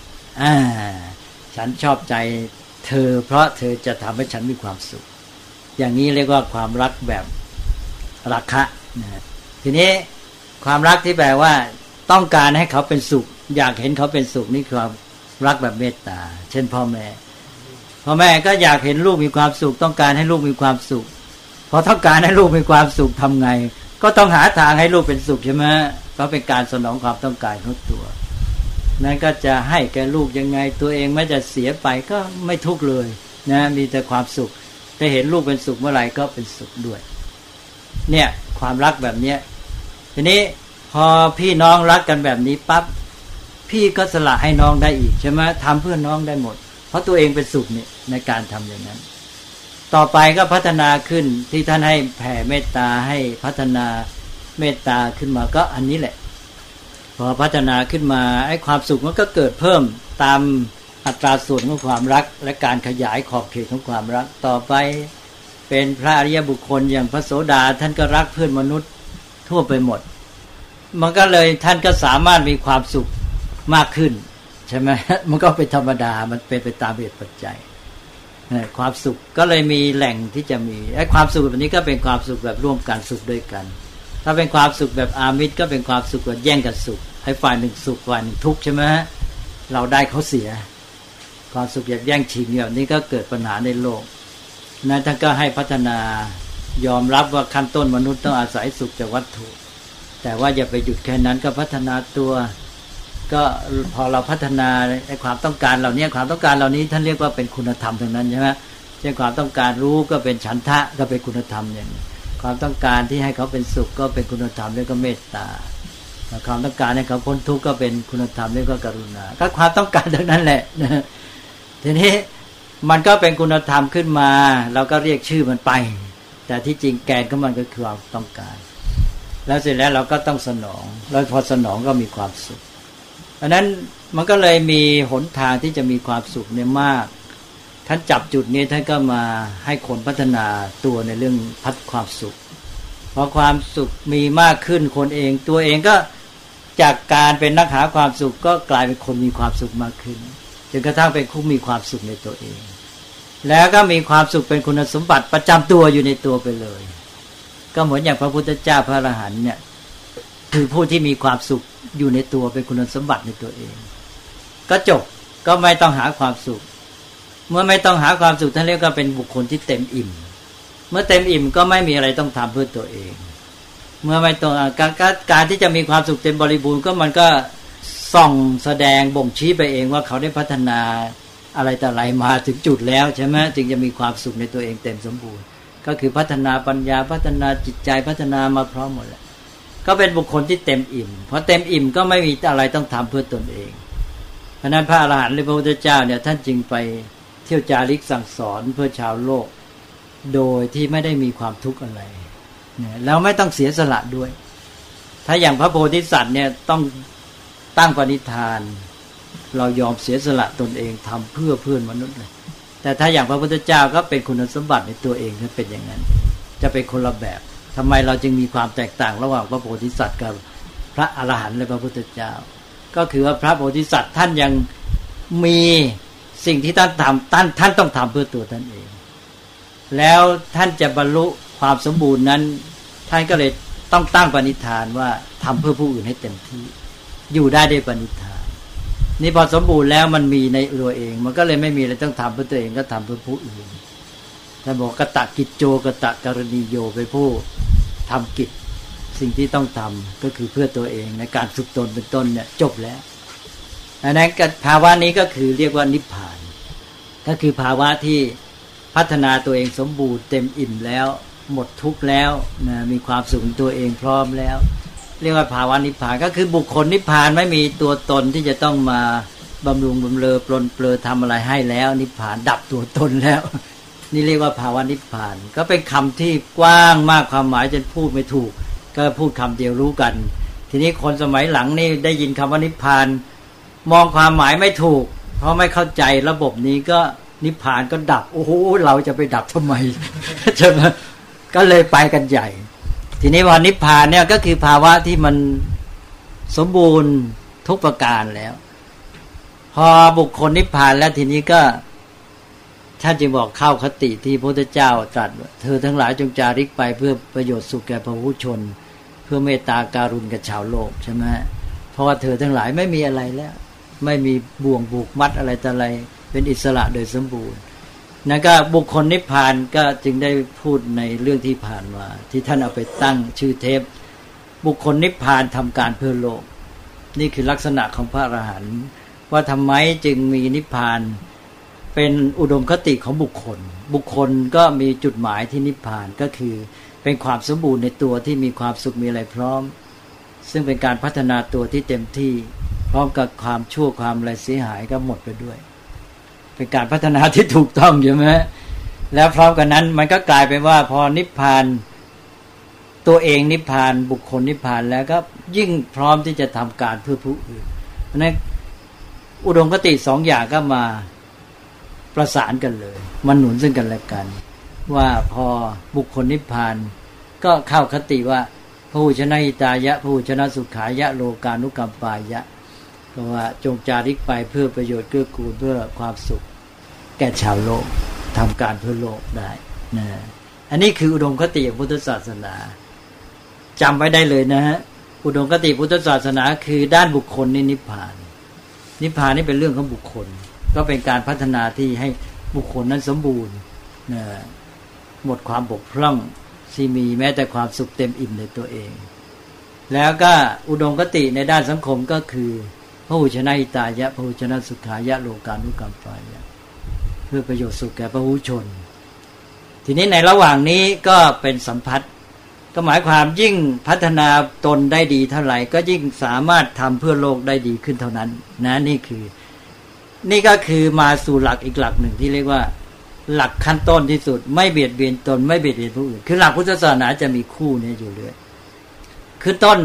อ่าฉันชอบใจเธอ เพราะเธอจะทำให้ฉันมีความสุข อย่างนี้เรียกว่าความรักแบบรักคะนะทีนี้ความรักที่แปลว่า ต้องการให้เขาเป็นสุข อยากเห็นเขาเป็นสุขนี่ความ รักแบบเมตตา เช่นพ่อแม่ พ่อแม่ก็อยากเห็นลูกมีความสุข ต้องการให้ลูกมีความสุขพอต้องการให้ลูกมีความสุขทำไง ก็ต้องหาทางให้ลูกเป็นสุขใช่ไหมก็เป็นการสนองความต้องการของตัว นั้นก็จะให้แกลูกยังไง ตัวเองไม่จะเสียไปก็ไม่ทุกข์เลยนะมีแต่ความสุขถ้าเห็นลูกเป็นสุขเมื่อไหร่ก็เป็นสุขด้วย เนี่ยความรักแบบเนี้ยทีนี้พอพี่น้องรักกันแบบนี้ปั๊บ พี่ก็สละให้น้องได้อีกใช่ไหมทำเพื่อน้องได้หมด เพราะตัวเองเป็นสุขเนี่ยในการทำอย่างนั้น ต่อไปก็พัฒนาขึ้นที่ท่านให้แผ่เมตตาให้พัฒนาเมตตาขึ้นมาก็อันนี้แหละ พอพัฒนาขึ้นมาไอ้ความสุขมันก็เกิดเพิ่มตามอัตราส่วนของความรัก และการขยายขอบเขตของความรักต่อไปเป็นพระอริยบุคคลอย่างพระโสดาท่านก็รักเพื่อนมนุษย์ทั่วไปหมด มันก็เลยท่านก็สามารถมีความสุข มากขึ้น ใช่ไหมมันก็เป็นธรรมดามันเป็นไปตามเหตุปัจจัยความสุขก็เลยมีแหล่งที่จะมีไอ้ความสุขแบบนี้ก็เป็นความสุขแบบร่วมกันสุขด้วยกัน ถ้าเป็นความสุขแบบอามิตรก็เป็นความสุขแบบแย่งกันสุขให้ฝ่ายหนึ่งสุขฝ่ายหนึ่งทุกข์ใช่ไหมเราได้เขาเสีย ความสุขแบบแย่งชิงแบบนี้ก็เกิดปัญหาในโลกนั้นท่านก็ให้พัฒนายอมรับว่าขั้นต้นมนุษย์ต้องอาศัยสุขจากวัตถุ แต่ว่าอย่าไปหยุดแค่นั้นก็พัฒนาตัว ก็พอเราพัฒนาไอ้ความต้องการเหล่านี้ความต้องการเหล่านี้ท่านเรียกว่าเป็นคุณธรรมทั้งนั้นใช่ไหมเช่นความต้องการรู้ก็เป็นฉันทะก็เป็นคุณธรรมอย่างความต้องการที่ให้เขาเป็นสุขก็เป็นคุณธรรมเรียกว่าเมตตาความต้องการให้เขาพ้นทุกข์ก็เป็นคุณธรรมเรียกว่ากรุณาก็ความต้องการทั้งนั้นแหละนะทีนี้มันก็เป็นคุณธรรมขึ้นมา เราก็เรียกชื่อมันไป แต่ที่จริงแกนของมันก็คือความต้องการ แล้วเสร็จแล้วเราก็ต้องสนอง แล้วพอสนองก็มีความสุข อันนั้นมันก็เลยมีหนทางที่จะมีความสุขเนี่ยมาก ท่านจับจุดนี้ท่านก็มาให้คนพัฒนาตัวในเรื่องพัฒความสุขพอความสุขมีมากขึ้นคนเอง ตัวเองก็จากการเป็นนักหาความสุขก็กลายเป็นคนมีความสุขมากขึ้นจนกระทั่งเป็นผู้มีความสุขในตัวเอง แล้วก็มีความสุขเป็นคุณสมบัติประจำตัวอยู่ในตัวไปเลย ก็เหมือนอย่างพระพุทธเจ้าพระอรหันต์เนี่ย คือผู้ที่มีความสุขอยู่ในตัวเป็นคุณสมบัติในตัวเอง ก็จบก็ไม่ต้องหาความสุข เมื่อไม่ต้องหาความสุขท่านเรียกว่าเป็นบุคคลที่เต็มอิ่ม เมื่อเต็มอิ่มก็ไม่มีอะไรต้องทำเพื่อตัวเอง เมื่อไม่ต้องการการที่จะมีความสุขเต็มบริบูรณ์ก็มันก็ส่องแสดงบ่งชี้ไปเองว่าเขาได้พัฒนาอะไรแต่อะไรมาถึงจุดแล้วใช่ไหมจึงจะมีความสุขในตัวเองเต็มสมบูรณ์ ก็คือพัฒนาปัญญาพัฒนาจิตใจพัฒนามาพร้อมหมดแล้ว ก็เป็นบุคคลที่เต็มอิ่ม เพราะเต็มอิ่มก็ไม่มีอะไรต้องทำเพื่อตนเอง เพราะนั้นพระอรหันต์หรือพระพุทธเจ้าเนี่ยท่านจึงไปเที่ยวจาริกสั่งสอนเพื่อชาวโลก โดยที่ไม่ได้มีความทุกข์อะไรเนี่ยแล้วไม่ต้องเสียสละด้วย ถ้าอย่างพระโพธิสัตว์เนี่ยต้องตั้งปณิธาน เรายอมเสียสละตนเองทำเพื่อเพื่อนมนุษย์เลยแต่ถ้าอย่างพระพุทธเจ้าก็เป็นคุณสมบัติในตัวเองถ้าเป็นอย่างนั้น จะเป็นคนละแบบ ทำไมเราจึงมีความแตกต่างระหว่างพระโพธิสัตว์กับพระอรหันต์และพระพุทธเจ้า ก็คือว่าพระโพธิสัตว์ท่านยังมีสิ่งที่ท่านทำท่านท่านต้องทำเพื่อตัวท่านเอง แล้วท่านจะบรรลุความสมบูรณ์นั้น ท่านก็เลยต้องตั้งปณิธานว่าทำเพื่อผู้อื่นให้เต็มที่ อยู่ได้ด้วยปณิธาน นี่พอสมบูรณ์แล้วมันมีในตัวเอง มันก็เลยไม่มีอะไรต้องทำเพื่อตัวเองก็ทำเพื่อผู้อื่น ท่านบอกกะตะกิจโจกะตะกรณีโยไปผู้ทำกิจ สิ่งที่ต้องทำก็คือเพื่อตัวเองในการฝึกตนเป็นต้นเนี่ยจบแล้วอันนั้นภาวะนี้ก็คือเรียกว่านิพพาน ก็คือภาวะที่พัฒนาตัวเองสมบูรณ์เต็มอิ่มแล้ว หมดทุกข์แล้วนะมีความสุขตัวเองพร้อมแล้ว เรียกว่าภาวะนิพพานก็คือบุคคลนิพพานไม่มีตัวตนที่จะต้องมาบำรุงบำเรอปลนเปลือทำอะไรให้แล้ว นิพพานดับตัวตนแล้ว นี่เรียกว่าภาวะนิพพาน ก็เป็นคำที่กว้างมากความหมายจนพูดไม่ถูก ก็พูดคำเดียวรู้กัน ทีนี้คนสมัยหลังนี่ได้ยินคำว่านิพพาน มองความหมายไม่ถูก เพราะไม่เข้าใจระบบนี้ก็นิพพานก็ดับโอ้โหเราจะไปดับทำไมใช่ไหมก็เลยไปกันใหญ่ ทีนี้พอนิพพานเนี่ยก็คือภาวะที่มันสมบูรณ์ทุกประการแล้ว พอบุคคลนิพพานแล้วทีนี้ก็ ท่านจึงบอกเข้าคติที่พระพุทธเจ้าตรัสเธอทั้งหลายจงจาริกไปเพื่อประโยชน์สุขแก่พระผู้ชน เพื่อเมตตาการุณกับชาวโลกใช่ไหมเพราะว่าเธอทั้งหลายไม่มีอะไรแล้ว ไม่มีบ่วงบุกมัดอะไรต่อะไร เป็นอิสระโดยสมบูรณ์นั่นก็บุคคลนิพพานก็จึงได้พูดในเรื่องที่ผ่านมา ที่ท่านเอาไปตั้งชื่อเทป บุคคลนิพพานทำการเพื่อโลก นี่คือลักษณะของพระอรหันต์ว่าทำไมจึงมีนิพพาน เป็นอุดมคติของบุคคล บุคคลก็มีจุดหมายที่นิพพานก็คือเป็นความสมบูรณ์ในตัวที่มีความสุขมีอะไรพร้อม ซึ่งเป็นการพัฒนาตัวที่เต็มที่ พร้อมกับความชั่วความอะไรเสียหายก็หมดไปด้วย เป็นการพัฒนาที่ถูกต้องใช่ไหมแล้วพร้อมกันนั้นมันก็กลายเป็นว่าพอนิพพานตัวเองนิพพานบุคคลนิพพานแล้วก็ยิ่งพร้อมที่จะทำการเพื่อผู้อื่นเพราะนั้นอุดมคติสองอย่างก็มา ประสานกันเลย มันหนุนซึ่งกันและกัน ว่าพอบุคคลนิพพาน ก็เข้าคติว่าพระหูชนะอิตายะพระหูชนะสุขายะโลกานุกรรมปายะเพราะว่าจงจาริกไปเพื่อประโยชน์เกื้อกูลเพื่อความสุข แก่ชาวโลกทำการเพื่อโลกได้นะอันนี้คืออุดมคติของพุทธศาสนาจำไว้ได้เลยนะฮะอุดมคติพุทธศาสนา คือด้านบุคคลนี่นิพพาน นิพพานนี่เป็นเรื่องของบุคคล ก็เป็นการพัฒนาที่ให้บุคคลนั้นสมบูรณ์นะหมดความบกพร่องที่มีแม้แต่ความสุขเต็มอิ่มในตัวเอง แล้วก็อุดมคติในด้านสังคมก็คือพระหูชนะอิตายะพระหูชนะสุขายะโลกานุกรรมปายะเพื่อประโยชน์สุขแก่พระหูชน ทีนี้ในระหว่างนี้ก็เป็นสัมพัทธ์ก็หมายความยิ่งพัฒนาตนได้ดีเท่าไหร่ ก็ยิ่งสามารถทำเพื่อโลกได้ดีขึ้นเท่านั้น นะนี่คือ นี่ก็คือมาสู่หลักอีกหลักหนึ่งที่เรียกว่า หลักขั้นต้นที่สุด ไม่เบียดเบียนตนไม่เบียดเบียนผู้อื่น คือหลักพุทธศาสนาจะมีคู่นี้อยู่เรื่อยคือต้น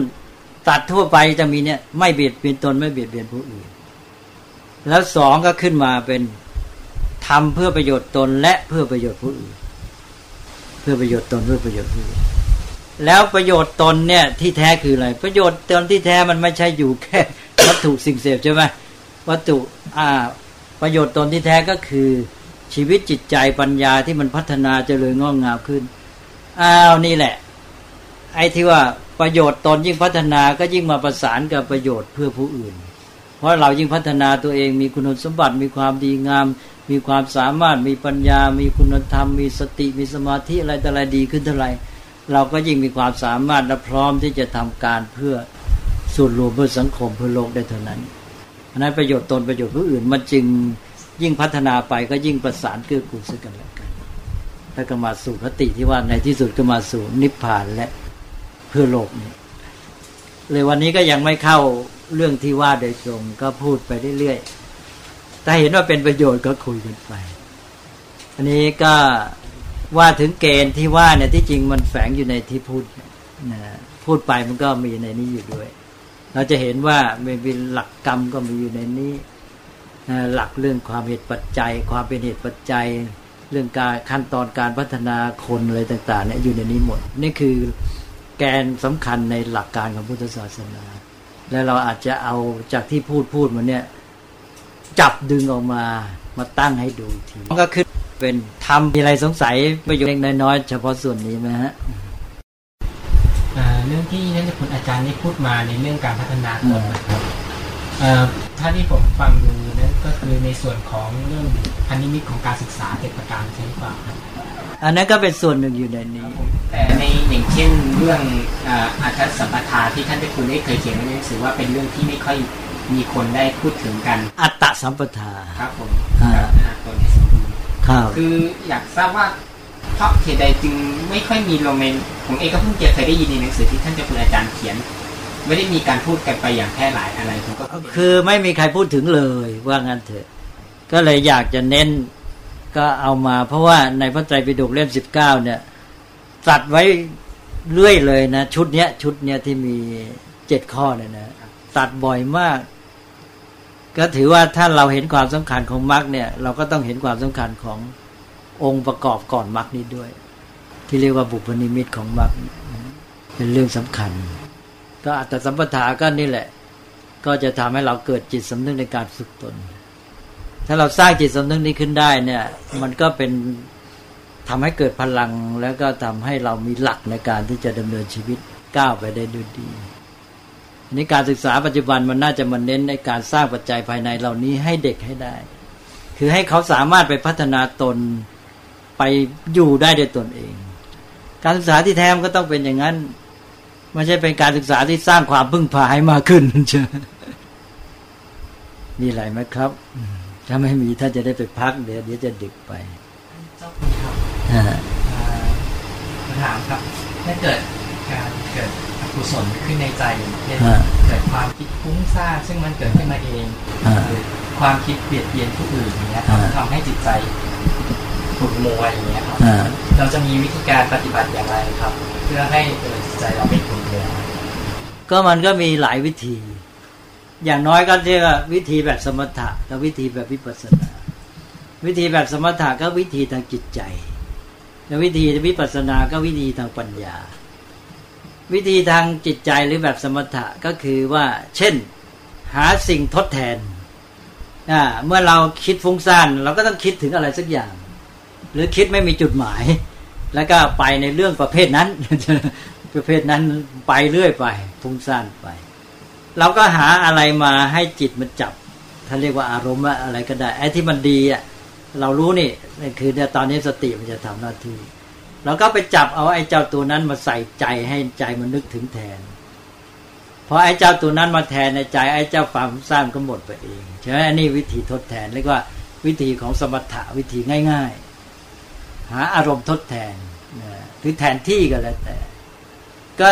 ตัดทั่วไปจะมีเนี่ย ไม่เบียดเบียนตนไม่เบียดเบียนผู้อื่น แล้วสองก็ขึ้นมาเป็นทำเพื่อประโยชน์ตนและเพื่อประโยชน์ผู้อื่น เพื่อประโยชน์ตนเพื่อประโยชน์ผู้อื่นแล้วประโยชน์ตนเนี่ยที่แท้คืออะไร ประโยชน์ตนที่แท้มันไม่ใช่อยู่แค่ วัตถุสิ่งเสพใช่ไหมวัตถุ ประโยชน์ตนที่แท้ก็คือ ชีวิตจิตใจปัญญาที่มันพัฒนาเจริญงอกงามขึ้นอ้าวนี่แหละ ไอ้ที่ว่าประโยชน์ตนยิ่งพัฒนาก็ยิ่งมาประสานกับประโยชน์เพื่อผู้อื่น เพราะเรายิ่งพัฒนาตัวเองมีคุณสมบัติมีความดีงาม มีความสามารถมีปัญญา มีคุณธรรม มีสติมีสมาธิอะไรแต่อะไรดีขึ้นเท่าไหร่เราก็ยิ่งมีความสามารถและพร้อมที่จะทำการเพื่อส่วนรวมเพื่อสังคมเพื่อโลกได้เท่านั้น อันนั้นประโยชน์ตนประโยชน์ผู้อื่น มันจึงยิ่งพัฒนาไปก็ยิ่งประสานเกื้อกูลซึ่งกันและกันแล้วก็มาสู่คติที่ว่าในที่สุดก็มาสู่นิพพานและเพื่อโลกนี้เลยวันนี้ก็ยังไม่เข้าเรื่องที่ว่าโดยตรงก็พูดไปเรื่อยๆถ้าเห็นว่าเป็นประโยชน์ก็คุยกันไป อันนี้ก็ว่าถึงเกณฑ์ที่ว่าเนี่ยที่จริงมันแฝงอยู่ในที่พูดนะพูดไปมันก็มีในนี้อยู่ด้วย เราจะเห็นว่ามันเป็นหลักกรรมก็มีอยู่ในนี้หลักเรื่องความเหตุปัจจัย ความเป็นเหตุปัจจัย เรื่องการขั้นตอนการพัฒนาคนอะไรต่างๆเนี่ยอยู่ในนี้หมด นี่คือแกนสำคัญในหลักการของพุทธศาสนา และเราอาจจะเอาจากที่พูดพูดมาเนี่ยจับดึงออกมามาตั้งให้ดูทีก็คือเป็นทำมีอะไรสงสัยประโยชน์เล็กน้อย เฉพาะส่วนนี้ไหมฮะ เรื่องที่นั่นคุณอาจารย์ได้พูดมาในเรื่องการพัฒนาตนนะครับถ้าที่ผมฟังดูนั้นก็คือในส่วนของเรื่องพันนิมิตของการศึกษาเจ็ดประการใช่ไหมครับอันนั้นก็เป็นส่วนหนึ่งอยู่ในนี้ แต่ในอย่างเช่นเรื่องอาชสัมปทาที่ท่านได้คุณได้เคยเขียนไว้ในหนังสือว่าเป็นเรื่องที่ไม่ค่อยมีคนได้พูดถึงกัน อัตตสัมปทาครับผมกับนาตนในสมบูรณ์คืออยากทราบว่า เพราะเหตุใดจึงไม่ค่อยมีโรแมนผมเองก็เพิ่งเคยได้ยินในหนังสือที่ท่านเจ้าคุณอาจารย์เขียน ไม่ได้มีการพูดกันไปอย่างแพร่หลายอะไรผมก็คือไม่มีใครพูดถึงเลยว่างั้นเถอะ ก็เลยอยากจะเน้นก็เอามา เพราะว่าในพระไตรปิฎกเล่มสิบเก้าเนี่ยตัดไว้เรื่อยเลยนะชุดเนี้ย ชุดเนี้ยที่มีเจ็ดข้อเนี่ยนะตัดบ่อยมาก ก็ถือว่าถ้าเราเห็นความสำคัญของมรรคเนี่ย เราก็ต้องเห็นความสำคัญของ องค์ประกอบก่อนมรรคนี้ด้วย ที่เรียกว่าบุพนิมิตของมรรคเป็นเรื่องสำคัญ ก็อัตตสัมปทาก็นี่แหละ ก็จะทำให้เราเกิดจิตสำนึกในการฝึกตน ถ้าเราสร้างจิตสำนึกนี้ขึ้นได้เนี่ย มันก็เป็นทำให้เกิดพลังแล้วก็ทำให้เรามีหลักในการที่จะดำเนินชีวิตก้าวไปได้ด้วยดีนี่การศึกษาปัจจุบันมันน่าจะมาเน้นในการสร้างปัจจัยภายในเหล่านี้ให้เด็กให้ได้ คือให้เขาสามารถไปพัฒนาตน ไปอยู่ได้ด้วยตนเอง การศึกษาที่แท้ก็ต้องเป็นอย่างนั้นไม่ใช่เป็นการศึกษาที่สร้างความพึ่งพาให้มากขึ้นเช่มีอะไรไหมครับ ถ้าไม่มีถ้าจะได้ไปพักเดี๋ยวเดี๋ยวจะดึกไปเจ้าคุณครับถามครับถ้าเกิดการเกิดอกุศลขึ้นในใจเกิดความคิดฟุ้งซ่านซึ่งมันเกิดขึ้นมาเองความคิดเบียดเบียนผู้อื่นอย่างเงี้ยทำให้จิตใจ ขุดมัวอย่างเงี้ยครับเราจะมีวิธีการปฏิบัติอย่างไรครับ เพื่อให้จิตใจเราไม่ขุดมัวก็มันก็มีหลายวิธี อย่างน้อยก็เรียกว่าวิธีแบบสมถะกับวิธีแบบวิปัสสนา วิธีแบบสมถะก็วิธีทางจิตใจแล้ววิธีวิปัสสนาก็วิธีทางปัญญา วิธีทางจิตใจหรือแบบสมถะก็คือว่า เช่น หาสิ่งทดแทนเมื่อเราคิดฟุ้งซ่านเราก็ต้องคิดถึงอะไรสักอย่าง หรือคิดไม่มีจุดหมาย แล้วก็ไปในเรื่องประเภทนั้น ประเภทนั้นไปเรื่อยไปฟุ้งซ่านไป เราก็หาอะไรมาให้จิตมันจับถ้าเรียกว่าอารมณ์อะไรก็ได้ไอ้ที่มันดีอะเรารู้นี่คือเนี่ยตอนนี้สติมันจะทำหน้าที่เราก็ไปจับเอาไอ้เจ้าตัวนั้นมาใส่ใจให้ใจมันนึกถึงแทนพอไอ้เจ้าตัวนั้นมาแทนในใจไอ้เจ้าความสร้างก็หมดไปเองใช่ไหมอันี่วิธีทดแทนเรียกว่าวิธีของสมถะวิธีง่าย ๆ หาอารมณ์ทดแทนหรือแทนที่ก็แล้วแต่ ก็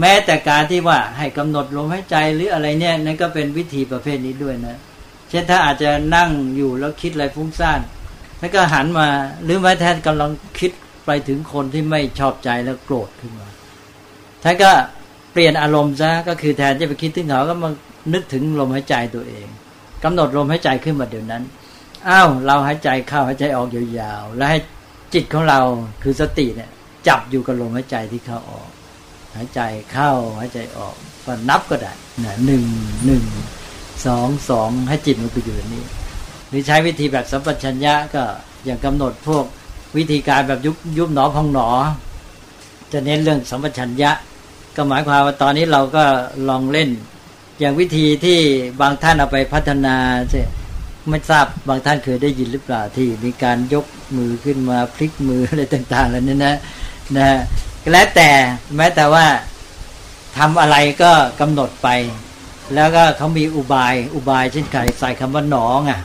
แม้แต่การที่ว่าให้กำหนดลมหายใจหรืออะไรเนี่ยนั่นก็เป็นวิธีประเภทนี้ด้วยนะ เช่นถ้าอาจจะนั่งอยู่แล้วคิดอะไรฟุ้งซ่านแล้วก็หันมา หรือแม้แทนกำลังคิดไปถึงคนที่ไม่ชอบใจแล้วโกรธขึ้นมาท่านก็เปลี่ยนอารมณ์ซะก็คือแทนจะไปคิดถึงเขาก็มานึกถึงลมหายใจตัวเองกำหนดลมหายใจขึ้นมาเดี๋ยวนั้นอ้าวเราหายใจเข้าหายใจออกยาวๆแล้วให้ จิตของเราคือสติเนี่ย จับอยู่กับลมหายใจที่เข้าออก หายใจเข้าหายใจออกก็นับก็ได้นะหนึ่งหนึ่งสองสองให้จิตมันไปอยู่แบบนี้ หรือใช้วิธีแบบสัมปชัญญะก็อย่างกำหนดพวกวิธีการแบบยุบยุบหนอพองหนอ จะเน้นเรื่องสัมปชัญญะ ก็หมายความว่าตอนนี้เราก็ลองเล่น อย่างวิธีที่บางท่านเอาไปพัฒนาใช่ ไม่ทราบบางท่านเคยได้ยินหรือเปล่าที่มีการยกมือขึ้นมาพลิกมืออะไรต่างๆแล้วนี่นะนะแล้วแต่แม้แต่ว่าทำอะไรก็กำหนดไป แล้วก็เขามีอุบายอุบายเช่นใครใส่คำว่าหนองอะ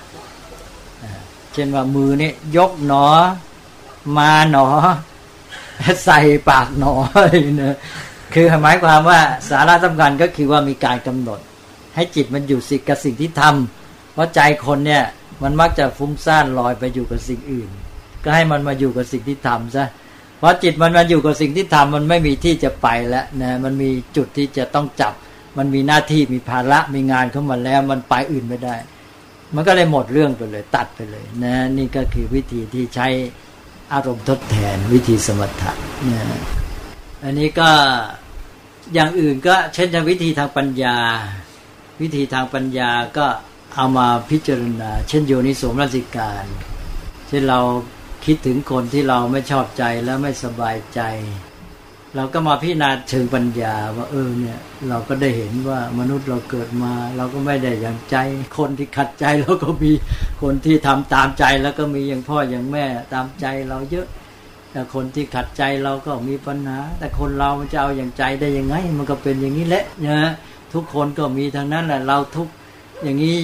เช่นว่ามือนี่ยกหนอ มาหนอ ใส่ปากหนอเนี่ยคือหมายความว่าสาระสำคัญก็คือว่ามีการกำหนด ให้จิตมันอยู่สิกับสิ่งที่ทำ ราะใจคนเนี่ยมันมักจะฟุ้งซ่านลอยไปอยู่กับสิ่งอื่น ก็ให้มันมาอยู่กับสิ่งที่ทำซะเพราะจิตมันมาอยู่กับสิ่งที่ทำมันไม่มีที่จะไปแล้วนะมันมีจุดที่จะต้องจับ มันมีหน้าที่มีภาระมีงานเข้ามาแล้วมันไปอื่นไม่ได้ มันก็เลยหมดเรื่องไปเลย ตัดไปเลย นะ นี่ก็คือวิธีที่ใช้อารมณ์ทดแทนวิธีสมถะนะอันนี้ก็อย่างอื่นก็เช่นวิธีทางปัญญา วิธีทางปัญญาก็ เอามาพิจารณา เช่นโยนิสมรสิการเช่นเราคิดถึงคนที่เราไม่ชอบใจแล้วไม่สบายใจ เราก็มาพิจารณาเชิงปัญญาว่าเออเนี่ย เราก็ได้เห็นว่ามนุษย์เราเกิดมา เราก็ไม่ได้อย่างใจ คนที่ขัดใจเราก็มีคนที่ทำตามใจแล้วก็มีอย่างพ่ออย่างแม่ตามใจเราเยอะ แต่คนที่ขัดใจเราก็มีปัญหา แต่คนเรามันจะเอาอย่างใจได้ยังไง มันก็เป็นอย่างนี้แหละนะทุกคนก็มีทางนั้นแหละเราทุก อย่างนี้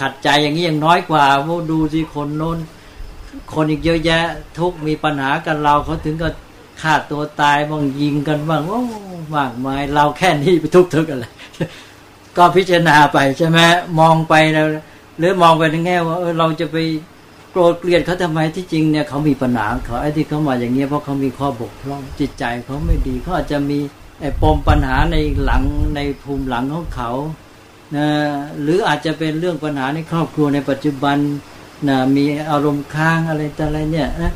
ขัดใจอย่างนี้ยังน้อยกว่าโมดูสิคนโน้น คนอีกเยอะแยะ ทุกมีปัญหากันเราเขาถึงก็ฆ่าตัวตายบ้างยิงกันบ้างโอ้มากมายเราแค่นี้ไปทุกทุกอะไรก็พิจารณาไปใช่ไหมมองไปแล้วหรือมองไปในแง่ว่าเออเราจะไปโกรธเกลียดเขาทำไมที่จริงเนี่ยเขามีปัญหาเขาไอ้ที่เขามาอย่างเงี้ยเพราะเขามีข้อบกพร่องจิตใจเขาไม่ดีเขาอาจจะมีไอ้ปมปัญหาในหลังในภูมิหลังของเขา นะหรืออาจจะเป็นเรื่องปัญหาในครอบครัวในปัจจุบันนะมีอารมณ์ค้างอะไรต่อะไรเนี่ยนะ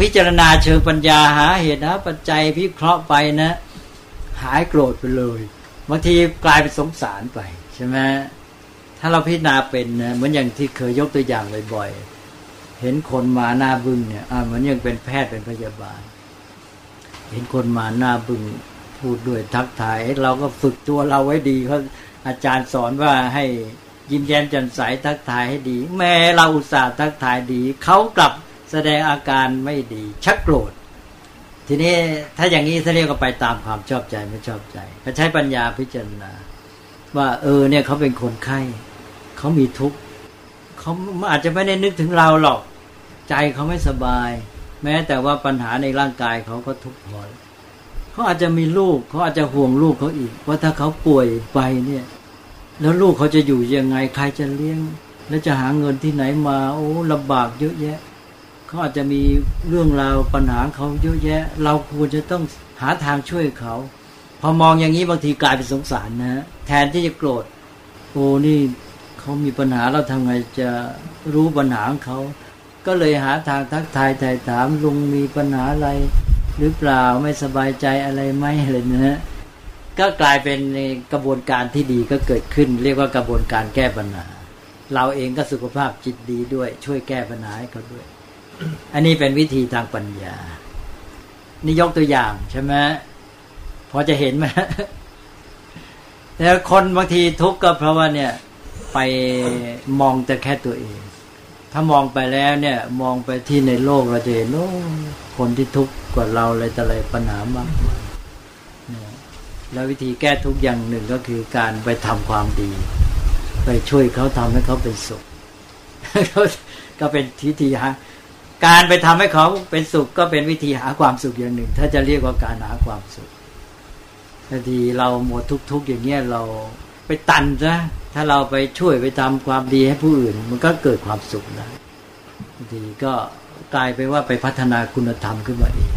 วิจารณาเชิงปัญญาหาเหตุนะปัจจัยพิเคราะห์ไปนะ หายโกรธไปเลยบางทีกลายเป็นสงสารไปใช่ไหมถ้าเราพิจารณาเป็นนะเหมือนอย่างที่เคยยกตัวอย่างบ่อยๆเห็นคนมาหน้าบึ้งเนี่ยอ่าเหมือนยังเป็นแพทย์เป็นพยาบาล เห็นคนมาหน้าบึ้งพูดด้วยทักทายเราก็ฝึกตัวเราไว้ดีเขา อาจารย์สอนว่าให้ยิ้มแย้มแจ่มใสทักทายให้ดี แม้เราอุตส่าห์ทักทายดีเขากลับแสดงอาการไม่ดี ชักโกรธ ทีนี้ถ้าอย่างนี้เขาเรียกว่าไปตามความชอบใจไม่ชอบใจก็ใช้ปัญญาพิจารณา ว่า เออเนี่ยเขาเป็นคนไข้เขามีทุกข์เขาอาจจะไม่ได้นึกถึงเราหรอก ใจเขาไม่สบาย แม้แต่ว่าปัญหาในร่างกายเขาก็ทุกข์พอ เขาอาจจะมีลูกเขาอาจจะห่วงลูกเขาอีกว่าถ้าเขาป่วยไปเนี่ย แล้วลูกเขาจะอยู่ยังไงใครจะเลี้ยง แล้วจะหาเงินที่ไหนมา โอ้ลำบากเยอะแยะเขาอาจจะมีเรื่องราวปัญหาเขาเยอะแยะ เราควรจะต้องหาทางช่วยเขาพอมองอย่างนี้บางทีกลายเป็นสงสารนะแทนที่จะโกรธโอ้นี่เขามีปัญหาเราทำไงจะรู้ปัญหาของเขา ก็เลยหาทางทักทายถ่ายถามลุงมีปัญหาอะไร หรือเปล่าไม่สบายใจอะไรไหมอะไรนะก็กลายเป็นกระบวนการที่ดีก็เกิดขึ้น เรียกว่ากระบวนการแก้ปัญหา เราเองก็สุขภาพจิตดีด้วย ช่วยแก้ปัญหาให้เขาด้วย อันนี้เป็นวิธีทางปัญญา นี่ยกตัวอย่างใช่ไหมพอจะเห็นไหมแต่คนบางทีทุกข์ก็เพราะว่าเนี่ย ไปมองแต่แค่ตัวเอง ถ้ามองไปแล้วเนี่ย มองไปที่ในโลกเราจะเห็นโอ้คนที่ทุกข์กว่าเราอะไรแต่อะไรปัญหามากมายแล้ววิธีแก้ทุกอย่างหนึ่งก็คือการไปทำความดี ไปช่วยเขาทำให้เขาเป็นสุข ก็เป็นทิฏฐิฮะการไปทำให้เขาเป็นสุข ก็เป็นวิธีหาความสุขอย่างหนึ่ง ถ้าจะเรียกว่าการหาความสุขบางทีเราหมดทุกๆอย่างเงี้ยเรา ไปตันซะถ้าเราไปช่วยไปทำความดีให้ผู้อื่น มันก็เกิดความสุขนะบางทีก็กลายไปว่าไปพัฒนาคุณธรรมขึ้นมาเอง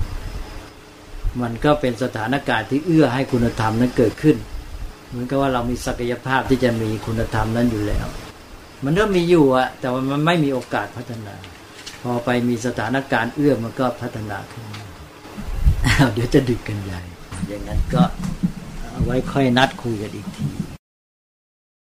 มันก็เป็นสถานการณ์ที่เอื้อให้คุณธรรมนั้นเกิดขึ้น เหมือนกับว่าเรามีศักยภาพที่จะมีคุณธรรมนั้นอยู่แล้ว มันก็มีอยู่อะแต่ว่ามันไม่มีโอกาสพัฒนา พอไปมีสถานการณ์เอื้อมันก็พัฒนาขึ้นเดี๋ยวจะดึกกันใหญ่ อย่างนั้นก็ไว้ค่อยนัดคุยกันอีกที